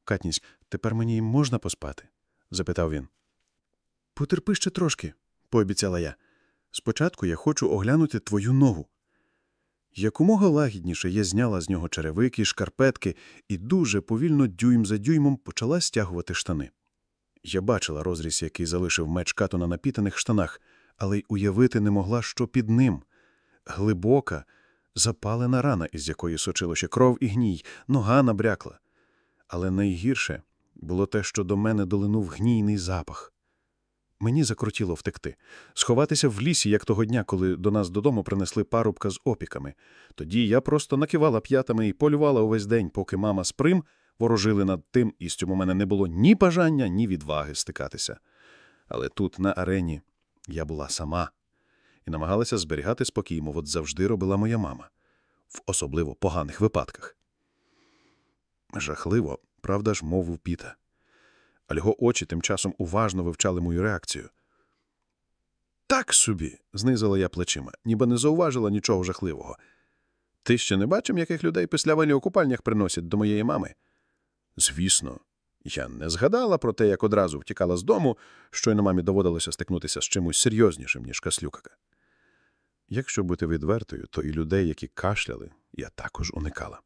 Катнісь, тепер мені можна поспати? запитав він. Потерпи ще трошки, пообіцяла я. Спочатку я хочу оглянути твою ногу. Якомога лагідніше я зняла з нього черевики, шкарпетки і дуже повільно дюйм за дюймом почала стягувати штани. Я бачила розріз, який залишив меч Като на напітаних штанах, але й уявити не могла, що під ним. Глибока, запалена рана, із якої сочило ще кров і гній, нога набрякла. Але найгірше було те, що до мене долинув гнійний запах. Мені закрутіло втекти, сховатися в лісі, як того дня, коли до нас додому принесли парубка з опіками. Тоді я просто накивала п'ятами і полювала увесь день, поки мама з прим ворожили над тим, і з цим у мене не було ні бажання, ні відваги стикатися. Але тут, на арені, я була сама і намагалася зберігати спокій, мов от завжди робила моя мама, в особливо поганих випадках. Жахливо, правда ж, мовив Піта. А його очі тим часом уважно вивчали мою реакцію. Так собі, знизила я плечима, ніби не зауважила нічого жахливого. Ти ще не бачив, яких людей післявелі у купальнях приносять до моєї мами? Звісно, я не згадала про те, як одразу втікала з дому, щойно мамі доводилося стикнутися з чимось серйознішим, ніж каслюка. Якщо бути відвертою, то і людей, які кашляли, я також уникала.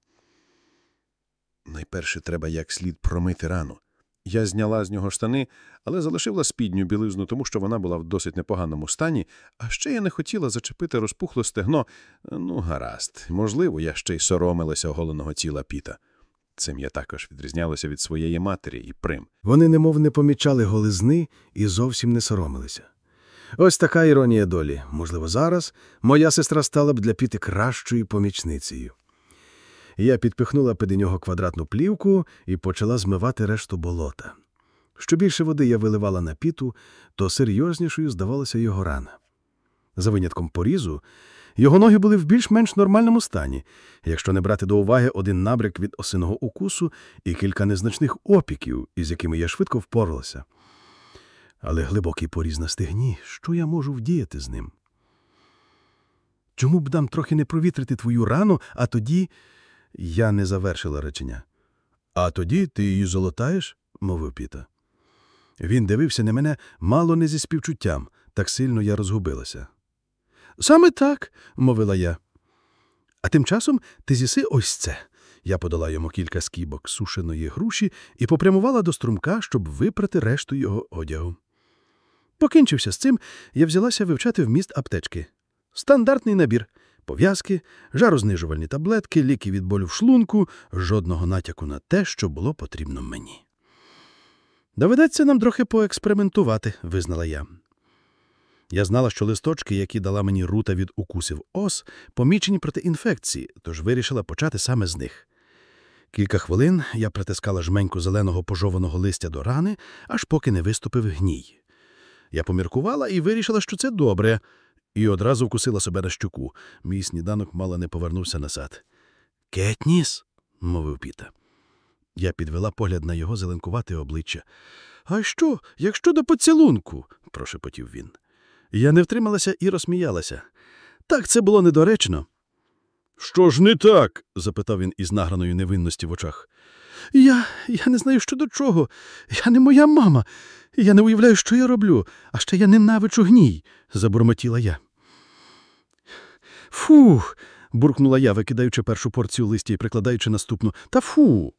Найперше треба як слід промити рану. Я зняла з нього штани, але залишила спідню білизну, тому що вона була в досить непоганому стані, а ще я не хотіла зачепити розпухле стегно. Ну, гаразд, можливо, я ще й соромилася оголеного тіла піта. Цим я також відрізнялася від своєї матері і прим. Вони немов не помічали голизни і зовсім не соромилися. Ось така іронія долі. Можливо, зараз моя сестра стала б для Піти кращою помічницею. Я підпихнула під нього квадратну плівку і почала змивати решту болота. Що більше води я виливала на піту, то серйознішою здавалася його рана. За винятком порізу, його ноги були в більш-менш нормальному стані, якщо не брати до уваги один набряк від осиного укусу і кілька незначних опіків, із якими я швидко впоралася. Але глибокий поріз на стегні, що я можу вдіяти з ним? Чому б нам трохи не провітрити твою рану, а тоді. Я не завершила речення. А тоді ти її золотаєш? мовив Піта. Він дивився на мене мало не зі співчуттям, так сильно я розгубилася. Саме так, мовила я. А тим часом ти зіси ось це. Я подала йому кілька скібок сушеної груші і попрямувала до струмка, щоб випрати решту його одягу. Покінчився з цим, я взялася вивчати вміст аптечки. Стандартний набір пов'язки, жарознижувальні таблетки, ліки від болю в шлунку, жодного натяку на те, що було потрібно мені. Доведеться нам трохи поекспериментувати, визнала я. Я знала, що листочки, які дала мені рута від укусів ос, помічені проти інфекції, тож вирішила почати саме з них. Кілька хвилин я притискала жменьку зеленого пожованого листя до рани, аж поки не виступив гній. Я поміркувала і вирішила, що це добре, і одразу вкусила себе на щуку. Мій сніданок мало не повернувся назад. Кетніс, мовив Піта. Я підвела погляд на його зеленкувате обличчя. А що, якщо до поцілунку? прошепотів він. Я не втрималася і розсміялася. Так це було недоречно. Що ж не так? запитав він із награною невинності в очах. Я я не знаю, що до чого. Я не моя мама. Я не уявляю, що я роблю, а ще я ненавичу гній, забурмотіла я. Фух. буркнула я, викидаючи першу порцію листя і прикладаючи наступну. Та фу.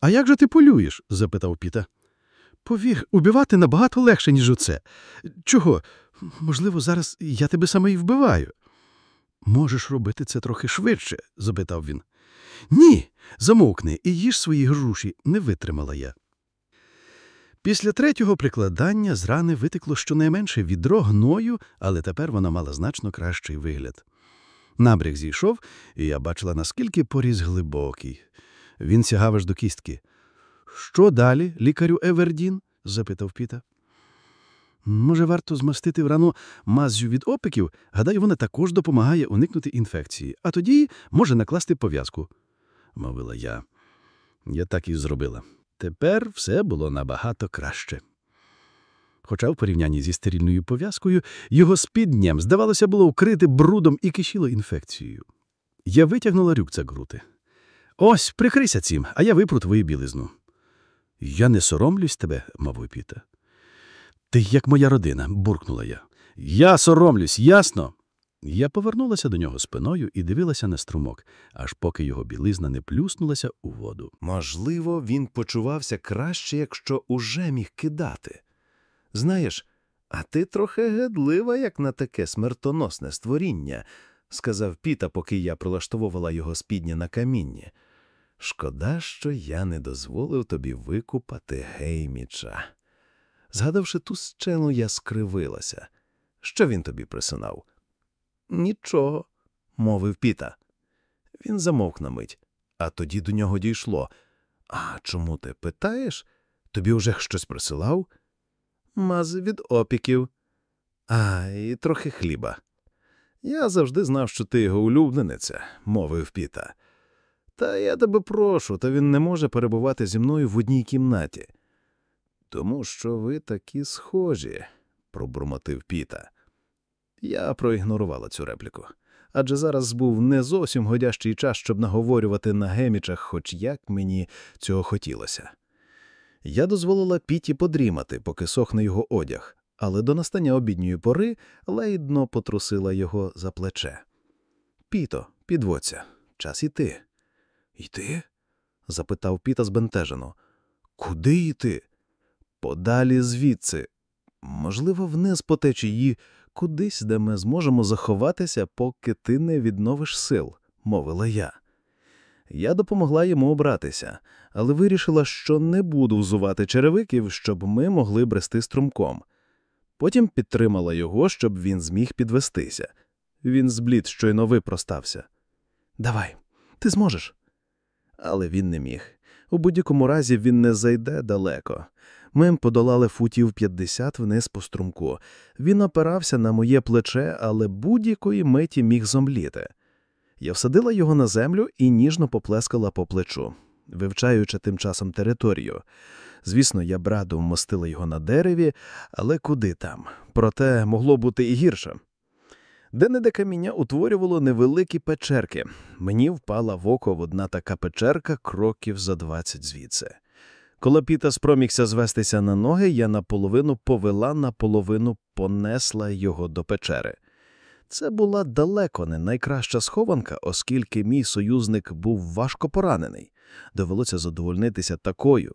А як же ти полюєш? запитав Піта. Повір, убивати набагато легше, ніж оце. Чого? Можливо, зараз я тебе саме і вбиваю. Можеш робити це трохи швидше? запитав він. Ні, замовкни і їж свої груші, не витримала я. Після третього прикладання з рани витекло щонайменше відро гною, але тепер вона мала значно кращий вигляд. Набряг зійшов, і я бачила, наскільки поріз глибокий. Він сягав аж до кістки. Що далі, лікарю Евердін? запитав Піта. Може, варто змастити в рану маззю від опіків? Гадаю, вона також допомагає уникнути інфекції, а тоді може накласти пов'язку, мовила я. Я так і зробила. Тепер все було набагато краще. Хоча в порівнянні зі стерильною пов'язкою його спідням, здавалося, було вкрите брудом і кишіло інфекцією. Я витягнула рюкзак грути. Ось, прикрийся цим, а я випру твою білизну. Я не соромлюсь тебе, мовив Піта. Ти як моя родина, буркнула я. Я соромлюсь, ясно? Я повернулася до нього спиною і дивилася на струмок, аж поки його білизна не плюснулася у воду. Можливо, він почувався краще, якщо уже міг кидати. Знаєш, а ти трохи гедлива, як на таке смертоносне створіння, сказав Піта, поки я прилаштовувала його спідні на камінні. Шкода, що я не дозволив тобі викупати гейміча. Згадавши ту сцену, я скривилася. Що він тобі присунав? Нічого, мовив Піта. Він замовк на мить, а тоді до нього дійшло. А чому ти питаєш? Тобі уже щось присилав? Мази від опіків. А, і трохи хліба. Я завжди знав, що ти його улюблениця, мовив Піта. Та я тебе прошу, та він не може перебувати зі мною в одній кімнаті. Тому що ви такі схожі, пробурмотив Піта. Я проігнорувала цю репліку. Адже зараз був не зовсім годящий час, щоб наговорювати на гемічах, хоч як мені цього хотілося. Я дозволила Піті подрімати, поки сохне його одяг, але до настання обідньої пори лейдно потрусила його за плече. Піто, підводься, час іти. Йти? запитав Піта збентежено. Куди йти? Подалі звідси. Можливо, вниз по течії, кудись, де ми зможемо заховатися, поки ти не відновиш сил, мовила я. Я допомогла йому обратися, але вирішила, що не буду взувати черевиків, щоб ми могли брести струмком. Потім підтримала його, щоб він зміг підвестися. Він зблід щойно випростався. Давай, ти зможеш. Але він не міг. У будь-якому разі він не зайде далеко. Ми подолали футів 50 вниз по струмку. Він опирався на моє плече, але будь-якої миті міг зомліти. Я всадила його на землю і ніжно поплескала по плечу, вивчаючи тим часом територію. Звісно, я б радо вмостила його на дереві, але куди там? Проте могло бути і гірше. Де-не-де каміння утворювало невеликі печерки. Мені впала в око в одна така печерка кроків за двадцять звідси. Коли Піта спромігся звестися на ноги, я наполовину повела, наполовину понесла його до печери. Це була далеко не найкраща схованка, оскільки мій союзник був важко поранений. Довелося задовольнитися такою.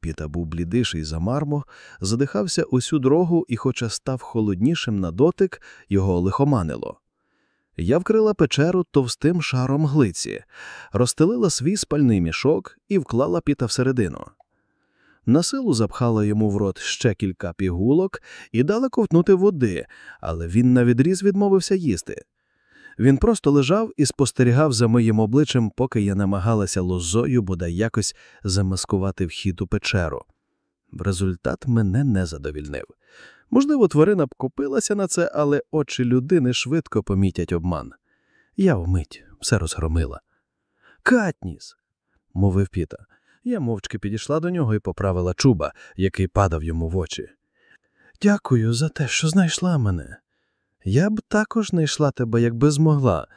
Піта був блідиший за мармо, задихався усю дорогу і, хоча став холоднішим на дотик, його лихоманило. Я вкрила печеру товстим шаром глиці, розстелила свій спальний мішок і вклала піта всередину. На силу запхала йому в рот ще кілька пігулок і дала ковтнути води, але він навідріз відмовився їсти. Він просто лежав і спостерігав за моїм обличчям, поки я намагалася лозою бодай якось замаскувати вхід у печеру. Результат мене не задовільнив. Можливо, тварина б купилася на це, але очі людини швидко помітять обман. Я вмить все розгромила. Катніс, мовив Піта. Я мовчки підійшла до нього і поправила чуба, який падав йому в очі. Дякую за те, що знайшла мене. Я б також знайшла тебе, якби змогла.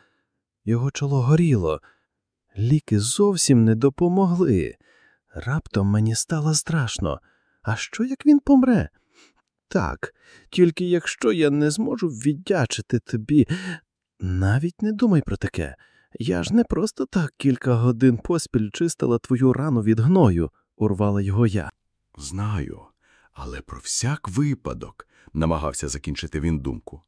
Його чоло горіло. Ліки зовсім не допомогли. Раптом мені стало страшно. А що, як він помре? Так, тільки якщо я не зможу віддячити тобі, навіть не думай про таке. Я ж не просто так кілька годин поспіль чистила твою рану від гною, урвала його я. Знаю, але про всяк випадок, намагався закінчити він думку.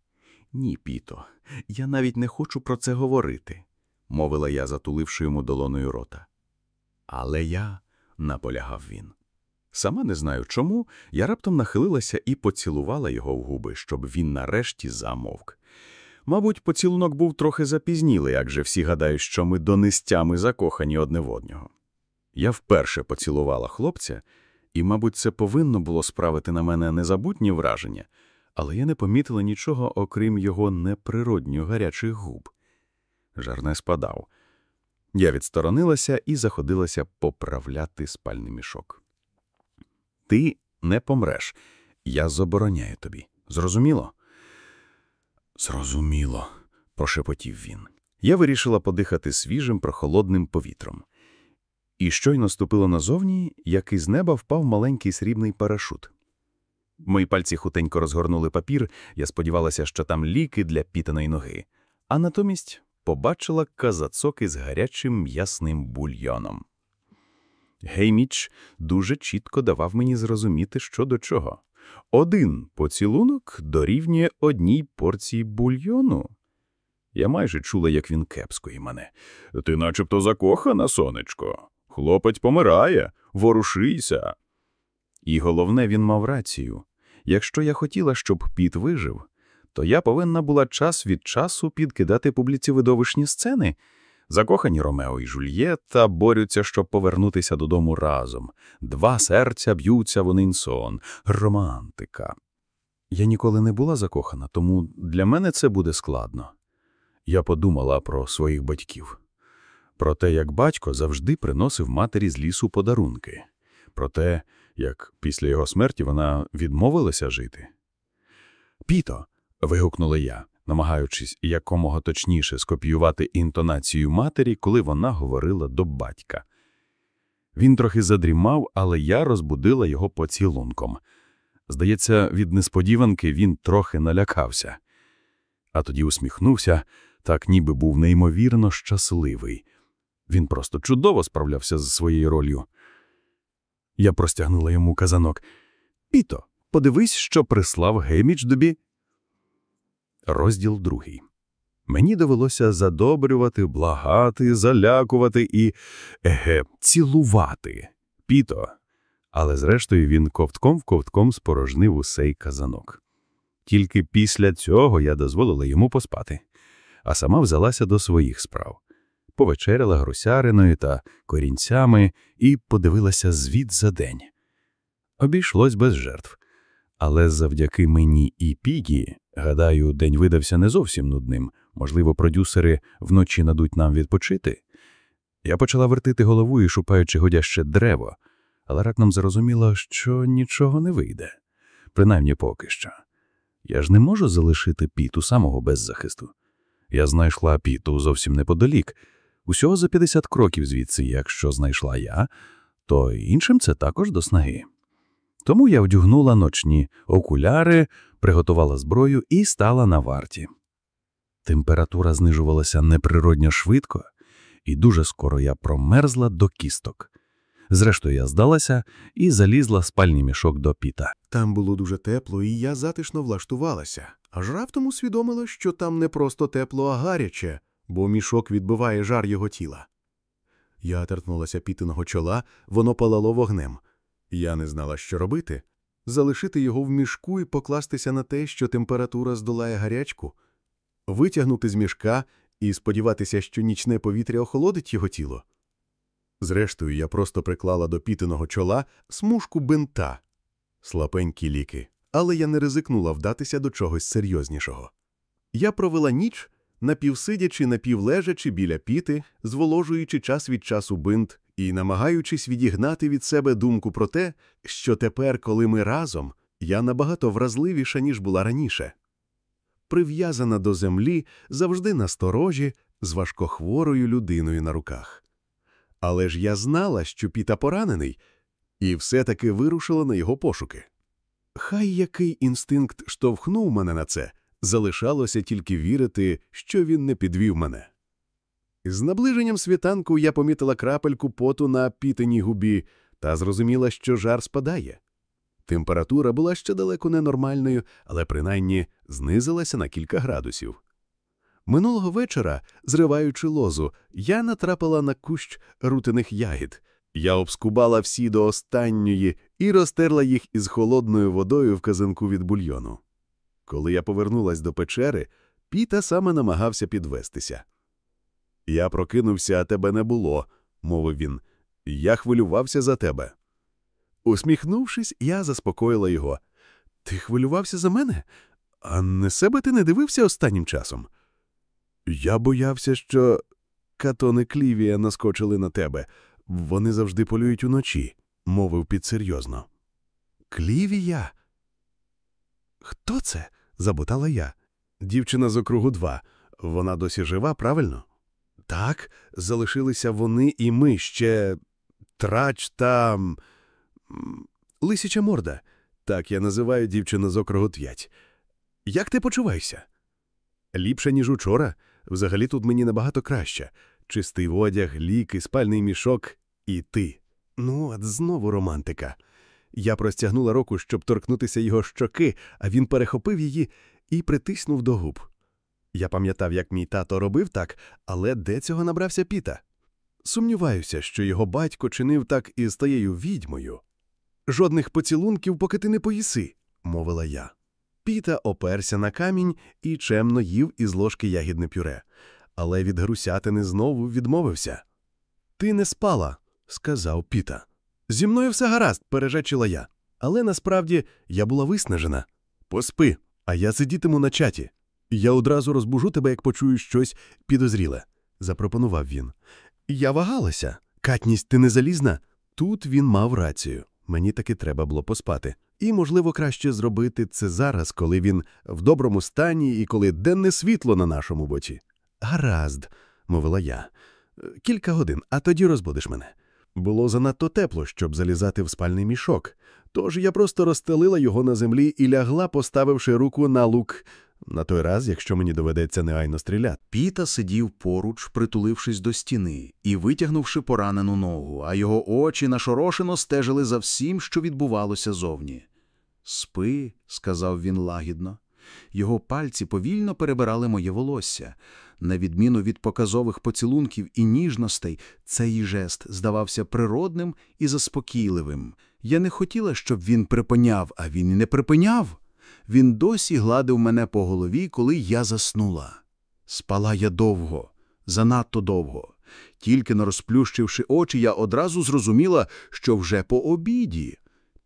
Ні, Піто, я навіть не хочу про це говорити, мовила я, затуливши йому долоною рота. Але я, наполягав він. Сама не знаю чому, я раптом нахилилася і поцілувала його в губи, щоб він нарешті замовк. Мабуть, поцілунок був трохи запізнілий, адже всі гадають, що ми донестями закохані одне в одного. Я вперше поцілувала хлопця, І, мабуть, це повинно було справити на мене незабутнє враження, але я не помітила нічого, окрім його неприродньо гарячих губ. Жар не спадав. Я відсторонилася і заходилася поправляти спальний мішок. Ти не помреш. Я забороняю тобі. Зрозуміло? Зрозуміло, прошепотів він. Я вирішила подихати свіжим прохолодним повітром. І щойно ступило назовні, як із неба впав маленький срібний парашут. Мої пальці хутенько розгорнули папір, я сподівалася, що там ліки для пітаної ноги, а натомість побачила казацок із гарячим м'ясним бульйоном. Гейміч дуже чітко давав мені зрозуміти, що до чого. Один поцілунок дорівнює одній порції бульйону. Я майже чула, як він кепської мене. Ти начебто закохана, сонечко. Хлопець помирає, ворушися. І головне, він мав рацію. Якщо я хотіла, щоб Піт вижив, то я повинна була час від часу підкидати публіці видовищні сцени. Закохані Ромео і Жульєта борються, щоб повернутися додому разом. Два серця б'ються в унинсон. Романтика. Я ніколи не була закохана, тому для мене це буде складно. Я подумала про своїх батьків, про те, як батько завжди приносив матері з лісу подарунки, про те, як після його смерті вона відмовилася жити. Піто. вигукнула я, намагаючись якомога точніше скопіювати інтонацію матері, коли вона говорила до батька. Він трохи задрімав, але я розбудила його поцілунком. Здається, від несподіванки він трохи налякався, а тоді усміхнувся, так ніби був неймовірно щасливий. Він просто чудово справлявся з своєю ролью. Я простягнула йому казанок. Піто, подивись, що прислав Гейміч добі. Розділ другий. Мені довелося задобрювати, благати, залякувати і еге, цілувати. Піто. Але зрештою він ковтком в ковтком спорожнив усей казанок. Тільки після цього я дозволила йому поспати, а сама взялася до своїх справ. Повечеряла грусяриною та корінцями і подивилася звіт за день. Обійшлось без жертв. Але завдяки мені і Пігі, гадаю, день видався не зовсім нудним. Можливо, продюсери вночі надуть нам відпочити. Я почала вертити головою, шукаючи годяще дерево, але раптом зрозуміла, що нічого не вийде. Принаймні поки що. Я ж не можу залишити піту самого без захисту. Я знайшла піту зовсім неподалік, усього за 50 кроків звідси, якщо знайшла я, то іншим це також до снаги. Тому я вдягнула ночні окуляри, приготувала зброю і стала на варті. Температура знижувалася неприродно швидко, і дуже скоро я промерзла до кісток. Зрештою, я здалася і залізла в спальний мішок до піта. Там було дуже тепло, і я затишно влаштувалася, аж раптом усвідомила, що там не просто тепло, а гаряче, бо мішок відбиває жар його тіла. Я торкнулася пітиного чола, воно палало вогнем. Я не знала, що робити залишити його в мішку і покластися на те, що температура здолає гарячку, витягнути з мішка і сподіватися, що нічне повітря охолодить його тіло. Зрештою, я просто приклала до пітиного чола смужку бинта, слабенькі ліки, але я не ризикнула вдатися до чогось серйознішого. Я провела ніч, напівсидячи, напівлежачи біля піти, зволожуючи час від часу бинт і намагаючись відігнати від себе думку про те, що тепер, коли ми разом, я набагато вразливіша, ніж була раніше. Прив'язана до землі, завжди насторожі, з важкохворою людиною на руках. Але ж я знала, що Піта поранений, і все-таки вирушила на його пошуки. Хай який інстинкт штовхнув мене на це, залишалося тільки вірити, що він не підвів мене. З наближенням світанку я помітила крапельку поту на пітиній губі та зрозуміла, що жар спадає. Температура була ще далеко ненормальною, але принаймні знизилася на кілька градусів. Минулого вечора, зриваючи лозу, я натрапила на кущ рутиних ягід. Я обскубала всі до останньої і розтерла їх із холодною водою в казанку від бульйону. Коли я повернулась до печери, Піта саме намагався підвестися. Я прокинувся, а тебе не було, мовив він. Я хвилювався за тебе. Усміхнувшись, я заспокоїла його. Ти хвилювався за мене? А на себе ти не дивився останнім часом? Я боявся, що катони Клівія наскочили на тебе. Вони завжди полюють уночі, мовив підсерйозно. Клівія? Хто це? Забутала я. Дівчина з округу 2. Вона досі жива, правильно? Так, залишилися вони і ми ще трач та. Лисяча морда. Так я називаю дівчину з округу 5. Як ти почуваєшся? Ліпше, ніж учора. Взагалі тут мені набагато краще. Чистий одяг, ліки, спальний мішок і ти. Ну, от знову романтика. Я простягнула руку, щоб торкнутися його щоки, а він перехопив її і притиснув до губ. Я пам'ятав, як мій тато робив так, але де цього набрався піта? Сумніваюся, що його батько чинив так із тією відьмою. Жодних поцілунків, поки ти не поїси, мовила я. Піта оперся на камінь і чемно їв із ложки ягідне пюре, але від грусятини знову відмовився. Ти не спала, сказав Піта. Зі мною все гаразд, пережечила я. Але насправді я була виснажена. Поспи, а я сидітиму на чаті. Я одразу розбужу тебе, як почую щось підозріле, запропонував він. Я вагалася. Катність, ти не залізна? Тут він мав рацію. Мені таки треба було поспати. І, можливо, краще зробити це зараз, коли він в доброму стані і коли денне світло на нашому боці. Гаразд, мовила я. Кілька годин, а тоді розбудиш мене. Було занадто тепло, щоб залізати в спальний мішок, тож я просто розстелила його на землі і лягла, поставивши руку на лук, на той раз, якщо мені доведеться негайно стріляти. Піта сидів поруч, притулившись до стіни і витягнувши поранену ногу, а його очі нашорошено стежили за всім, що відбувалося зовні. Спи, сказав він лагідно. Його пальці повільно перебирали моє волосся. На відміну від показових поцілунків і ніжностей, цей жест здавався природним і заспокійливим. Я не хотіла, щоб він припиняв, а він і не припиняв. Він досі гладив мене по голові, коли я заснула. Спала я довго, занадто довго. Тільки не розплющивши очі, я одразу зрозуміла, що вже по обіді.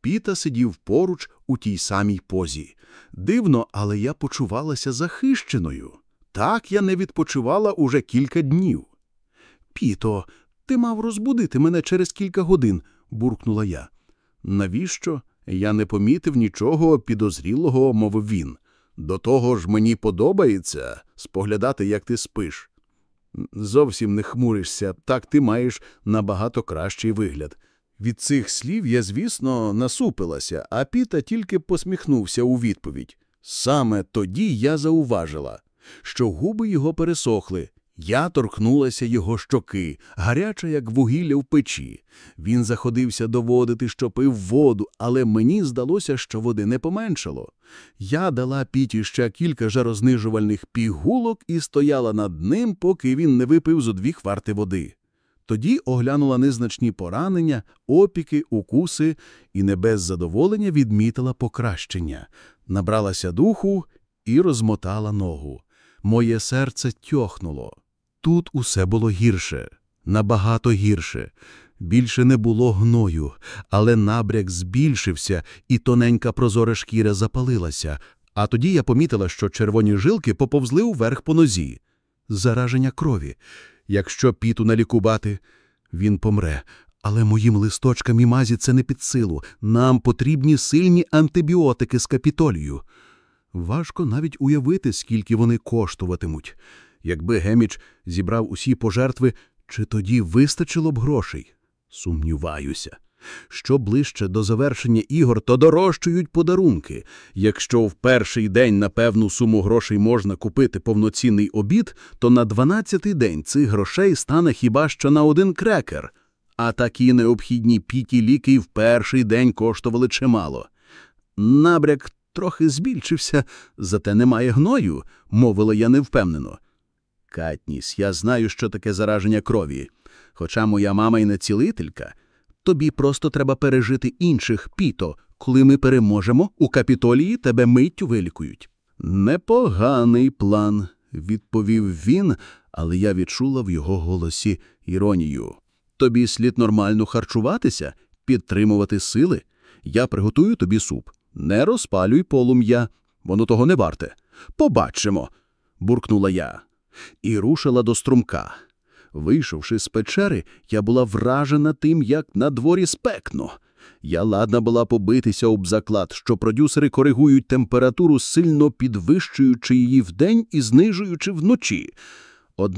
Піта сидів поруч у тій самій позі. Дивно, але я почувалася захищеною. Так я не відпочивала уже кілька днів. Піто, ти мав розбудити мене через кілька годин, буркнула я. Навіщо? Я не помітив нічого підозрілого, мовив він. До того ж мені подобається споглядати, як ти спиш. Зовсім не хмуришся, так ти маєш набагато кращий вигляд. Від цих слів я, звісно, насупилася, а Піта тільки посміхнувся у відповідь. Саме тоді я зауважила, що губи його пересохли. Я торкнулася його щоки, гаряча, як вугілля в печі. Він заходився доводити, що пив воду, але мені здалося, що води не поменшало. Я дала Піті ще кілька жарознижувальних пігулок і стояла над ним, поки він не випив зо дві хварти води. Тоді оглянула незначні поранення, опіки, укуси і не без задоволення відмітила покращення, набралася духу і розмотала ногу. Моє серце тьохнуло. Тут усе було гірше, набагато гірше. Більше не було гною, але набряк збільшився, і тоненька прозора шкіра запалилася. А тоді я помітила, що червоні жилки поповзли уверх по нозі. Зараження крові. Якщо піту налікувати, він помре. Але моїм листочкам і мазі це не під силу. Нам потрібні сильні антибіотики з капітолію. Важко навіть уявити, скільки вони коштуватимуть. Якби Геміч зібрав усі пожертви, чи тоді вистачило б грошей? Сумніваюся. Що ближче до завершення ігор, то дорожчають подарунки. Якщо в перший день на певну суму грошей можна купити повноцінний обід, то на дванадцятий день цих грошей стане хіба що на один крекер. А такі необхідні піті ліки в перший день коштували чимало. Набряк трохи збільшився, зате немає гною, мовила я невпевнено. Катніс, я знаю, що таке зараження крові. Хоча моя мама й не цілителька, тобі просто треба пережити інших піто. Коли ми переможемо, у капітолії тебе миттю вилікують. Непоганий план, відповів він, але я відчула в його голосі іронію. Тобі слід нормально харчуватися, підтримувати сили. Я приготую тобі суп. Не розпалюй полум'я, воно того не варте. Побачимо, буркнула я. І рушила до струмка. Вийшовши з печери, я була вражена тим, як на дворі спекно. Я ладна була побитися об заклад, що продюсери коригують температуру, сильно підвищуючи її вдень і знижуючи вночі.